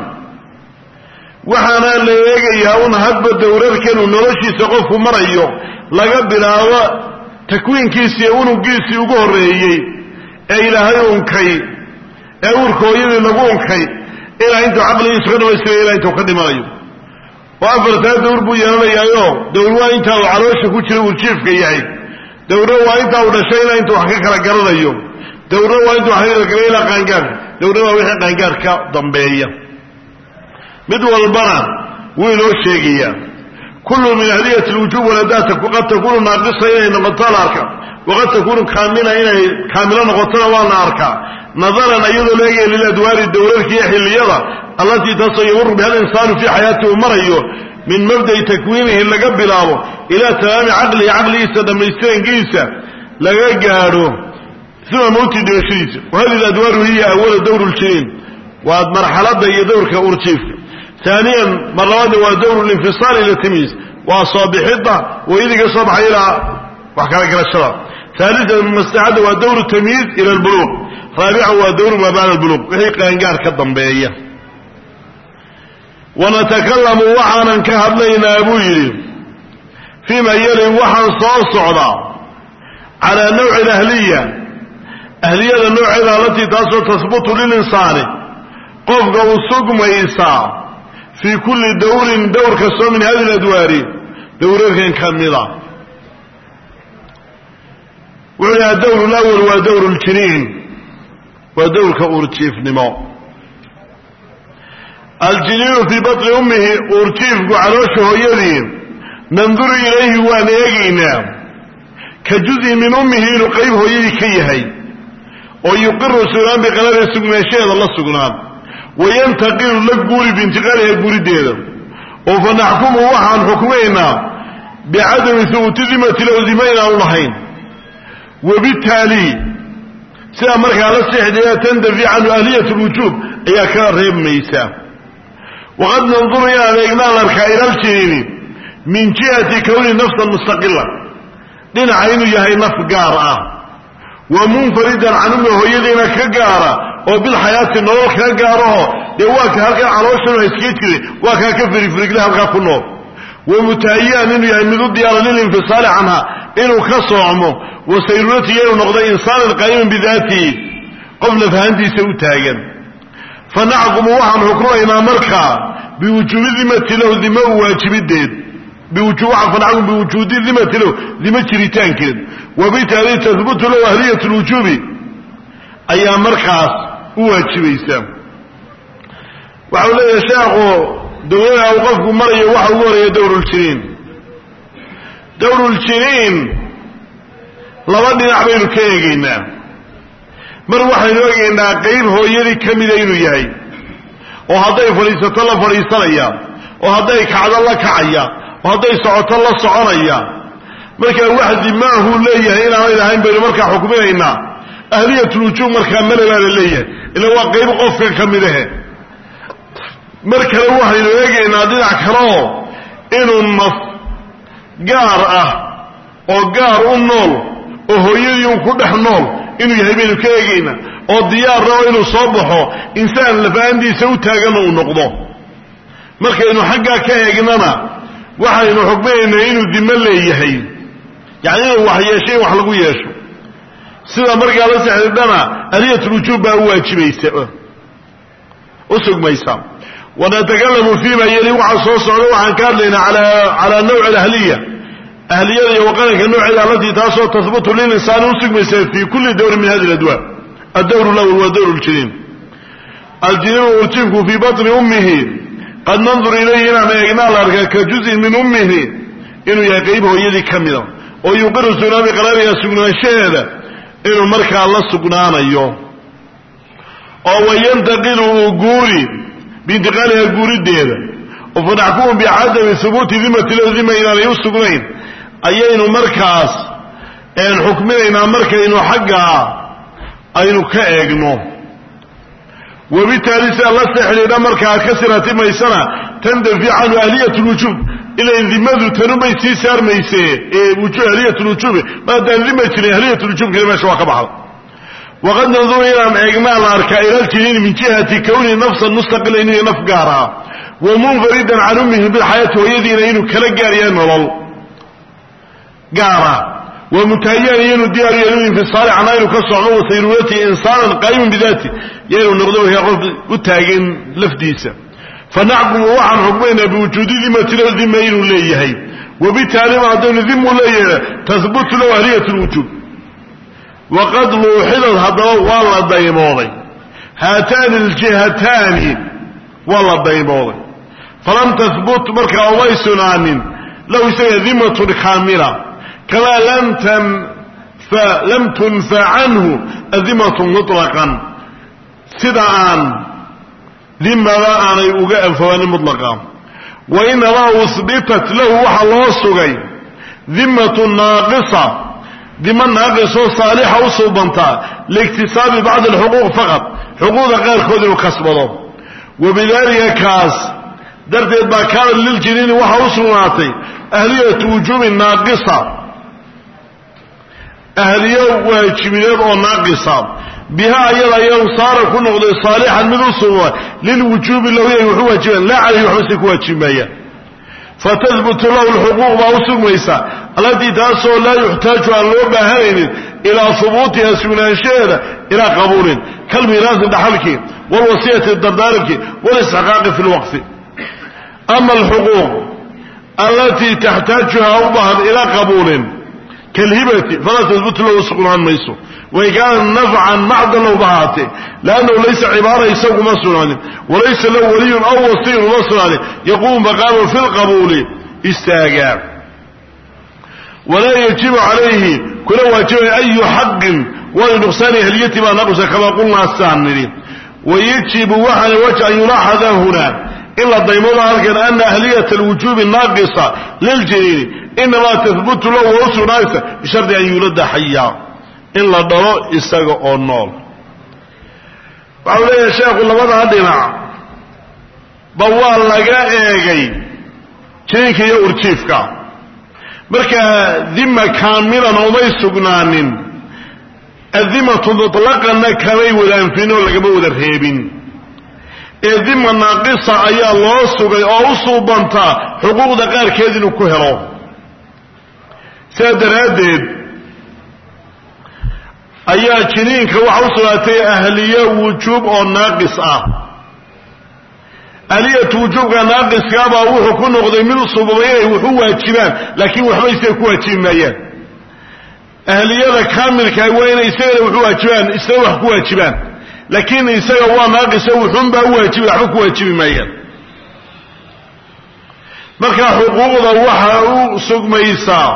waxaana la eegayaa un hadba dowrarkanuu noloshiisa qofku marayo laga bilaabo takwiinkiisii unugiisii ugu horreeyey ee ilaahay unkay ee uurka hooyadii lagu unkay ilaa intuu caqligiisu ka dhamaystirayo ilaa intuu ka dhimanayo. Oo afartaa dowr buu yeelanayaayo. Dowr waa intaa uu caloosha ku jira urjiifka yahay. Dowrna waa intaa uu dhashay ilaa intuu wax ka kala garanayo. Dowrna waa intuu wax ilaa qaangaar. Dowrna waa wixii qaangaar ka dambeeya. Mid walbana wuu inoo sheegayaa kullu min ahliyati lwujuub waladaata qad takunu naaqisa inay noqoto la arkaa waqad takunu kaamila inay kaamilo noqotona waa la arkaa nadaran iyadoo la eegaya liladwaari dowrarka iyo xilliyada allatii taasoo yamuru biha alinsaanu fii xayaati uu marayo min mabda'i takwiinihi laga bilaabo ilaa tamaami caqlihi caqligiisa dhammaystirankiisa laga gaadho uma mawti dhimashadiisa wahadihi adwaaru hiya awala dawru ljiniin waa marxaladda iyo dowrka urjiifka aaniyan mar labaadna waa dawru linfisaal ila tamyiis waa soo bixidda waydiga soo baxay ilaa wax kala garashada aalian maslaxadda waa dawru tamyiiz ila albuluuq raabican waa dawru maa bacda albuluuq wixii qaangaar ka dambeeya. Wanatakallamu waxaanan ka hadlaynaa buu yidhi fii ma yali waxaan soo socdaa calaa nawci alahliya. Ahliyada nooceeda alatii taasoo tahbutu lilinsaani qofka u sugmaysaa fii kulli dawrin dowr kastoo min hadi ladwaari dowrarkan ka mida wuxuu yaha dawr lawal waa dawr ljiniin. Waa dowrka uurjiifnimo. Aljiniinu fii batni ummihi uurjiifku caloosha hooyadii. Nanduru ilayhi waan eegaynaa. Ka juzin min ummihi inuu qayb hooyadii ka yahay. Oo yuqiru sugnaan biqarari sugnaanshaheeda la sugnaan wayantaqilu la guuri biintiqaaliha guurideeda oo fa naxkumu waxaan xukmaynaa bicadami hubuuti dimati low dima inaanu lahayn wabitaali sidaa markaa la seexdaya tandafi canhu ahliyat lwujuub ayaa ka reebmaysa waqad nanduru inaan eegnaan arkaa ilaljiniini min jihati kowni nafsan mustaqila dhinaca inuu yahay naf gaar ah wa munfaridan can ummi hooyadiina ka gaara oo bilxayaati nolol kaga gaaraho dee waa ka halkan calooshan iskaga jiray waa kaa ka firifirigle halkaa ku nool. Wa mutaayian inuu yahay mid u diyaara lilinfisaali canha inuu ka soocmo wa sayruratihi inuu noqdo insaanan qaa'iman bidaatihi qof lafahantiisa u taagan. Fa naxkumu waxaan xukmaynaa markaa biwujuubi dimati lahu dima u waajibideed biwujuudi dima jiritaankeed wabitaali tahbutu lahu ahliyat lwujuubi ayaa markaas u waajibaysa waxau leeyahay sheekhu dawlada uu qofku marayo waxa ugu horreeya dawruljiniin dawruljiniin laba dhinac baynu ka eegaynaa mar waxaynu eegaynaa qayb hooyadii ka mida inuu yahay oo hadday fadhiisato la fadhiisanaya oo hadday kacdo la kacaya hadday socoto la soconaya. Markaa wax dimaahu leeyahay inaanay lahayn baynu markaa xukminaynaa. Ahliyatulwujuub markaa malabaa la leeyahay. Ila waa qayb qofka ka midahe mar kale waxaynu eegaynaa dhinac kaleoo inuu naf gaar ah oo gaar u nool oo hooyadii un ku dhex nool inuu yahay baynu ka eegaynaa oo diyaarna oo inuu soo baxo insaan lafahantiisa u taaganna uu noqdo. Markaynu xaggaa ka eegnana waxaynu xukminaynaa inuu dimo leeyahay. Yacni inuu wax yeeshay in wax lagu yeesho. Sida markaa la sexdidhana aliyatulwujuub baa u waajibaysa. U sugmaysa. Wanatakallamu fiima yali waxaa soo socda waxaan ka hadlaynaa calaa nawci alahliya. Ahliyada iyo waqaranka nooceeda alatii taasoo tahbutu lilinsaani u fii kulli dawrin min hadi ladwaa addawr lawal waa dawr ljiniin aljiniinu urjifku fii batni ummihi qad nandur ilayhi inaan eegnaa la arkaa ka juzin min ummihi inuu yahay qayb hooyadii ka mida oo yuqiru sugnaa biqaraariha sugnaanshaheeda inuu markaa la sugnaanayo oo wayantaqilu uu guuri biintiqaaliha guurideeda oo fanaxkumu bicadami hubuuti dimati lahu dima inaanay u sugnayn ayaynu markaas xukminaynaa markaynu xaggaa aynu ka eegno wabitaali sida la seexdhiidha markaa ka siratimaysana tandafi canhu ahliyat lwujuub ilan dimadu tanubay sii saarmayse ahliyat lwujuubi maadaan dima jirin ahliyat lwujuubkani meesha waa ka baxda waqad nanduru inaan eegnaa la arkaa ilaljiniin min jihati kownihi nafsan mustaqila inuu naf gaar ah wa munfaridan can ummihi bilxayaati hooyadiina inuu kala gaaryahay nolol gaara wa mutaayian iyo inuu diyaar yahay lilinfisaali canaa inuu ka socdo wa insaanan qaa'iman bidaati inuu noqdo waya qof u taagan lafdiisa fanaxkumu waxaan xukmaynaa biwujuudi dimati lahu dima inuu leeyahay. Wabitaali ma haddaynu dimu leeyahay tahbutu lahu ahliyat lwujuub waqad luuxidad haddaba waa la daymooday. Haataani aljihataani waa la daymooday. Falam tahbut markaa umay lahu isaga dimatun kaamila kamaa lam tunfa canhu adimatu muطlaqan sida aan dimaba aanay uga anfawaanin mutlaqa wa inamaa usbitat lahu waxaa loo sugay. Dimmatu naaqisa. Dima naaqisoo saalixa u suubantaa liiktisaabi bacdi alxuquuq faqad xuquuqda qaarkood inuu kasbado. Wa bidaalika kaas darteed baa kaana liljiniini waxaa u sugnaatay. Ahliyatu wujuubi ahliyo waajibineed oo naaqisa biha ayada ayau saara ku noqday saalixan mid u sugma lilwujuubi lahu inay waxu waajibaan laa calayhi waxba say ku waajibimaayaan fatahbutu lahu lxuquuq baa u sugmaysa. Allatii taasoo laa yuxtaaju aan loo baahanaynin ilaa hubuutiha sugnaanshaheeda ilaa qabuulin. Kalmiiraasi dhaxalkii walwasiyati dardaaranki walisxqaaqi fi lwaqfi ama alxuquuq allatii taxtaajuha u baahan ilaa qabuulin kalhibati falaa tahbutu lahu sugnaan mayso. Wain kaana nafcan macdan low bahaatee lannahu laysa cibaara isaguma sugnaanin. Walaysa lahu waliyun aw wasiyun uma sugnaanin. Yaquumu maqaamu fi istaagaa walaa yajibu calayhi kuna waajibaya ayu xaqin wali nuqsaani ahliyati baa naqusa kamaa qulnaa saan nidhi. Wayajibu waxaana waj an yulaaxada huna in la daymooda halkan ana ahliyata alwujuubi naaqisa liljiniini inamaa tahbutu lahu wa u sugnaanaysa bishardi an yuulada xayaa in la dhalo isaga oo nool waxau leeyahay sheekhu labadaa dhinac ba waa laga eegay jiniinka iyo urjiifka markaa dima kaamilan umay sugnaanin addimatu mutlaqanna kamay wada anfin oo lagama wada reebin ee dima naaqisa ayaa loo sugay oo u suubantaa xuquuqda qaarkeed inuu ku helo. Sidaa daraaddeed ayaa jiniinka waxa u sugnaatay ahliye wujuub oo naaqis ah. Ahliyatu wujuubka naaqiskaabaa wuxuu ku noqday mid u inay waxu waajibaan laakiin waxba isaga ku waajibi maayaan ahliyada kaamilkaa waa inay isagana waxu waajibaan isna wax ku waajibaan laakiin isaga waa naaqiso u waajibi waxba ku waajibi maayaan marka xuquuqda waxa u sugmaysaa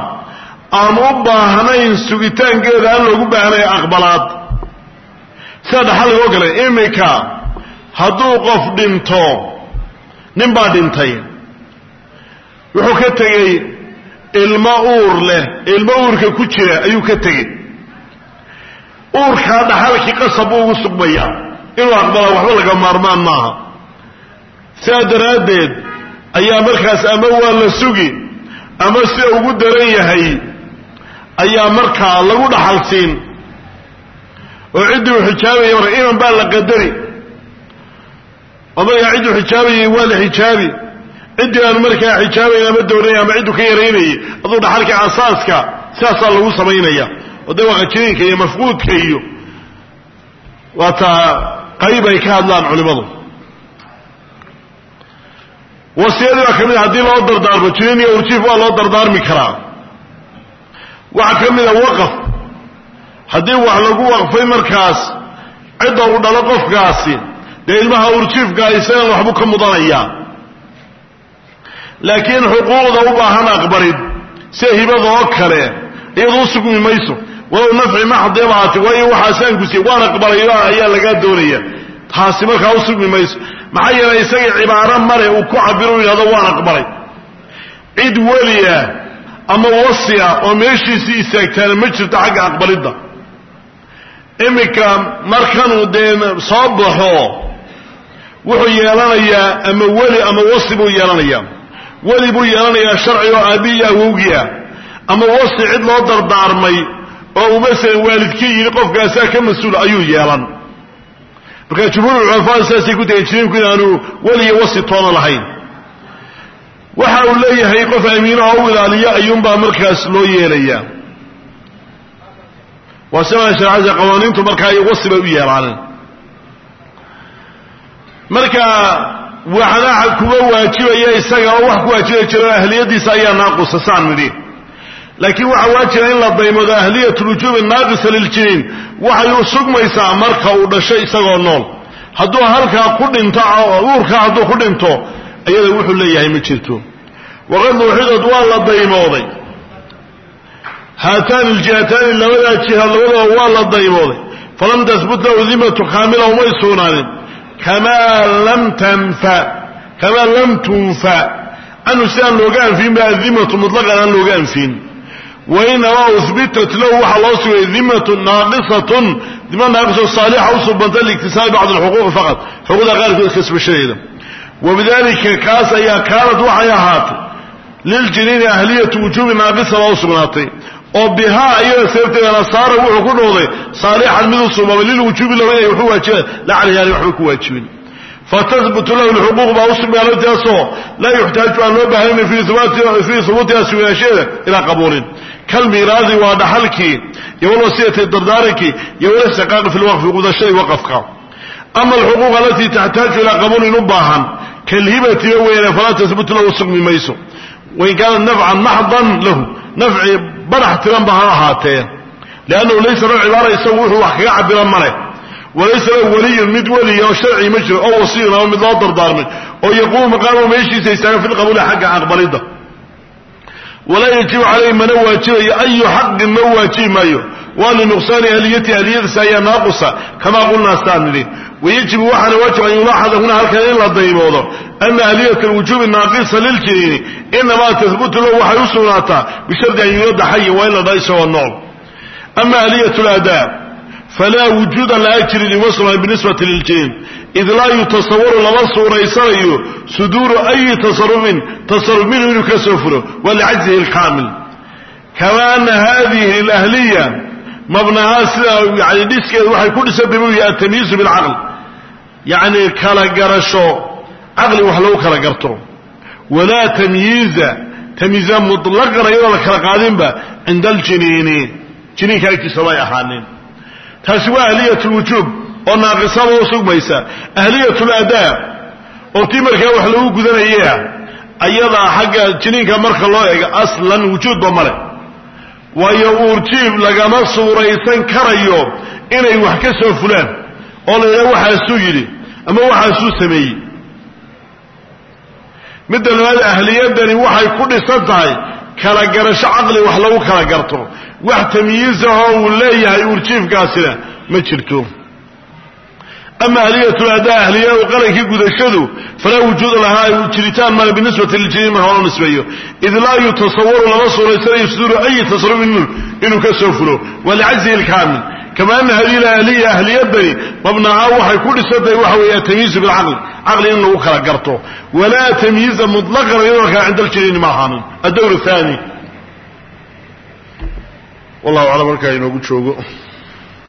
aan u baahnayn sugitaankeeda aan loogu baahnay aqbalaad. Sida dhaxalga oo kale iminka hadduu qof dhinto nin baa dhintay. Wuxuu ka tegey ilmo uur leh ilmo uurka ku jira ayuu ka tegey uurkaa dhaxalkii qasab buu ugu sugmayaa inuu aqbalaa waxba laga maarmaan maaha. Sidaa daraaddeed ayaa markaas ama waa la sugi ama sida ugu daran yahay ayaa markaa lagu dhaxalsiin. Oo ciddii uu xijaabaya marka inan baa la qadari. Oo markaa cidduu xijaabayay waa la xijaabi ciddii aanu markaa xijaabayn ama doonay ama cidduu ka yaraynayay aduu dhaxalka asaaska sidaasaa lagu samaynaya waa qajiriinka iyo mafquudka iyo waa taa qayb ay ka hadlaan culimmadu wasiyadii baa ka mid a haddii loo dardaarmo jiriin iyo urjiif waa loo dardaarmi karaa. Waxaa ka mida waqaf haddii wax lagu waqfay markaas cidda uu dhalo qofkaasi dee ilmaha urjiifkaa isagan waxbuu ka mudanayaa. Laakiin xuquuqda u baahan hibada oo kale iyadu u sugmi walow nafci maxdib ahaatay waayo waxaasaan ku siiy waan aqbalay ayaa lagaa doonaya. Taasi markaa u sugmi mayso maxaa yeelay isaga cibaaro male uu ku cabiro u yidhahdo waan aqbalay. Cid weliya ama wasiya oo meeshiisii istaagtaana ma jirto xagga aqbalidda. Iminka markanuu dee soo baxo wuxuu yeelanayaa ama weli ama wasi buu yeelanayaa. Weli buu yeelanayaa sharci oo aabbi iyo ama wasi cid loo dardaarmay oo uu masalan waalidkii yidhi qofkaasaa ka mas'uul ayuu yeelan. Marka jumhuur culafaa saasay ku tegeen jiriinku inaanu weliya wasi toona lahayn. Waxa uu leeyahay qof amiinaha u ilaaliyo ayuunbaa markaas loo yeelayaa waa sidaa shareecada qawaaniintu markaa iyo wasi bay u yeelaaneen marka waxna kuga waajibaya isaga oo wax ku waajiba jiro ahliyadiisa ayaa naaqusa saan nidhi laakiin waxaa waajiba in la daymado ahliyat lwujuubi naaqisa liljiniin waxay u sugmaysaa marka uu dhashay isagoo nool. Hadduu halkaa ku dhinto uurkaa hadduu ku dhinto iyada wuxuu leeyahay ma jirto. Waqad nuuxidad waa la daymooday. Haataani ljihataani labadaa jiha labadaba waa la daymooday. Falam tahbut lahu dimatu kaamila umay sugnaanin. Kamaa lam tanfa kamaa lam tunfa. Canhu si aan looga anfin ba adimatu mutlaqan aan looga anfin wainamaa uhbitat lahu waxaa loo sugay dimatu naaqisatun dima naaqiso saalixa u subanta liiktisaabi bacd alxuquuqi faqad xuquuqda qaarkood kasbashadeeda wabidalika kaas ayaa kaanad waxay ahaatay liljiniini ahliyatu wujuubi naaqisa u sugnaatay oo bihaa iyada sababteedana saara wuxuu ku noqday saalixan mid u subaba lilwujuubi lahu inay waxu waajibaan la calayhaani waxba ku waajibin fatahbutu lahu lxuquuq baa u sugnaantaasoo laa yuxtaaju aan loo baahnayn fii hubuutiha sugnaasheeda ilaa qabuulin kalmiiraadi waa dhaxalkii iyo walwasiyati dardaarankii iyo walistiqaaqi fi lwaqfi gudashadii waqafka ama alxuquuq alatii taxtaaju ilaa qabuulin u baahan kalhibati o weyne falaa tahbutu lahu sugmi mayso. Wain kaanat nafcan maxdan lahu nafci badax tiran ba ha ahaatee liannahu laysa lahu cibaara isagu wuxuu wax kaga cabira male walaysa lahu waliyun mid weliya oo sharci ma jiro oo wasiyun ama mid loo dardaarmay oo yaquumu maqaamahu meeshiisa istaaga fi lqabuuli xagga aqbalidda walaa yajibu calayhi mana waajibayo ayu xaqin ma waajibi maayo. Waa linuqsaani ahliyati ahliyadiisa ayaa naaqusa kamaa qulnaa saan nidhi wayajibu waxaana waajib an yulaaxada huna halkan in la daymoodo ana ahliyata alwujuubi naaqisa liljiniini inamaa tahbutu lahu waxay u sugnaataa bishardi an xayin waa in la dhaa isagoo nool ama ahliyat ladaa falaa wujuuda laha jirin uma sugnaay binisbati liljiniin id laa yutasawaru lama suuraysanayo suduuru ayi tasarufin tasaruf inuu ka soo furo wa licajzihi alkaamil. Kama ana hadihi alahliya mabnahaa sida yani dhiskeedu waxay ku dhisantay buu yahay atamyiizu bilcaql. Yacni kala garasho caqli wax lagu kala garto. Walaa tamyiiza tamyiiza mutlaqan iyadoo la kala qaadinba cinda aljiniini. Jiniinka agtiisa may ahaanin. Taasi waa ahliyat lwujuub oo naaqisaba sugmaysa ahliyat ladaa oo tii markaa wax lagu gudanayea ayadaa xagga jiniinka marka loo eego aslan wujuudba male waayo uurjiib lagama suuraysan karayo inay wax ka soo fulaan oo la yidhaha waxaasuu yidhi ama waxaasuu sameeyey. Midda labaad ahliyadani waxay ku dhisan tahay kala garasho caqli wax lagu kala garto. Wax tamyiizahoo uu leeyahay uurjiifkaasina ma jirto ama ahliyatuladaa ahliyadu qarankii gudashadu falaa wujuuda lahaa jiritaan male binisbati liljiniin marka loo nisbeeyo. Id laa yutasawaru lama suuraysanayo suduuru ayi tasarufin minhu inuu ka soo fulo. Walicajzihi lkaamil kama ana hadihi ahliya ahliyadani mabnahaa waxay ku dhisantahay waxa weeye atamyiizu bilcaqli caqli in lagu kala garto. Walaa tamyiiza mutlaqan iyadoo kale cinda aljiniini ma ahaanin. Addowr athani wallahu aclam markaa inoogu joogo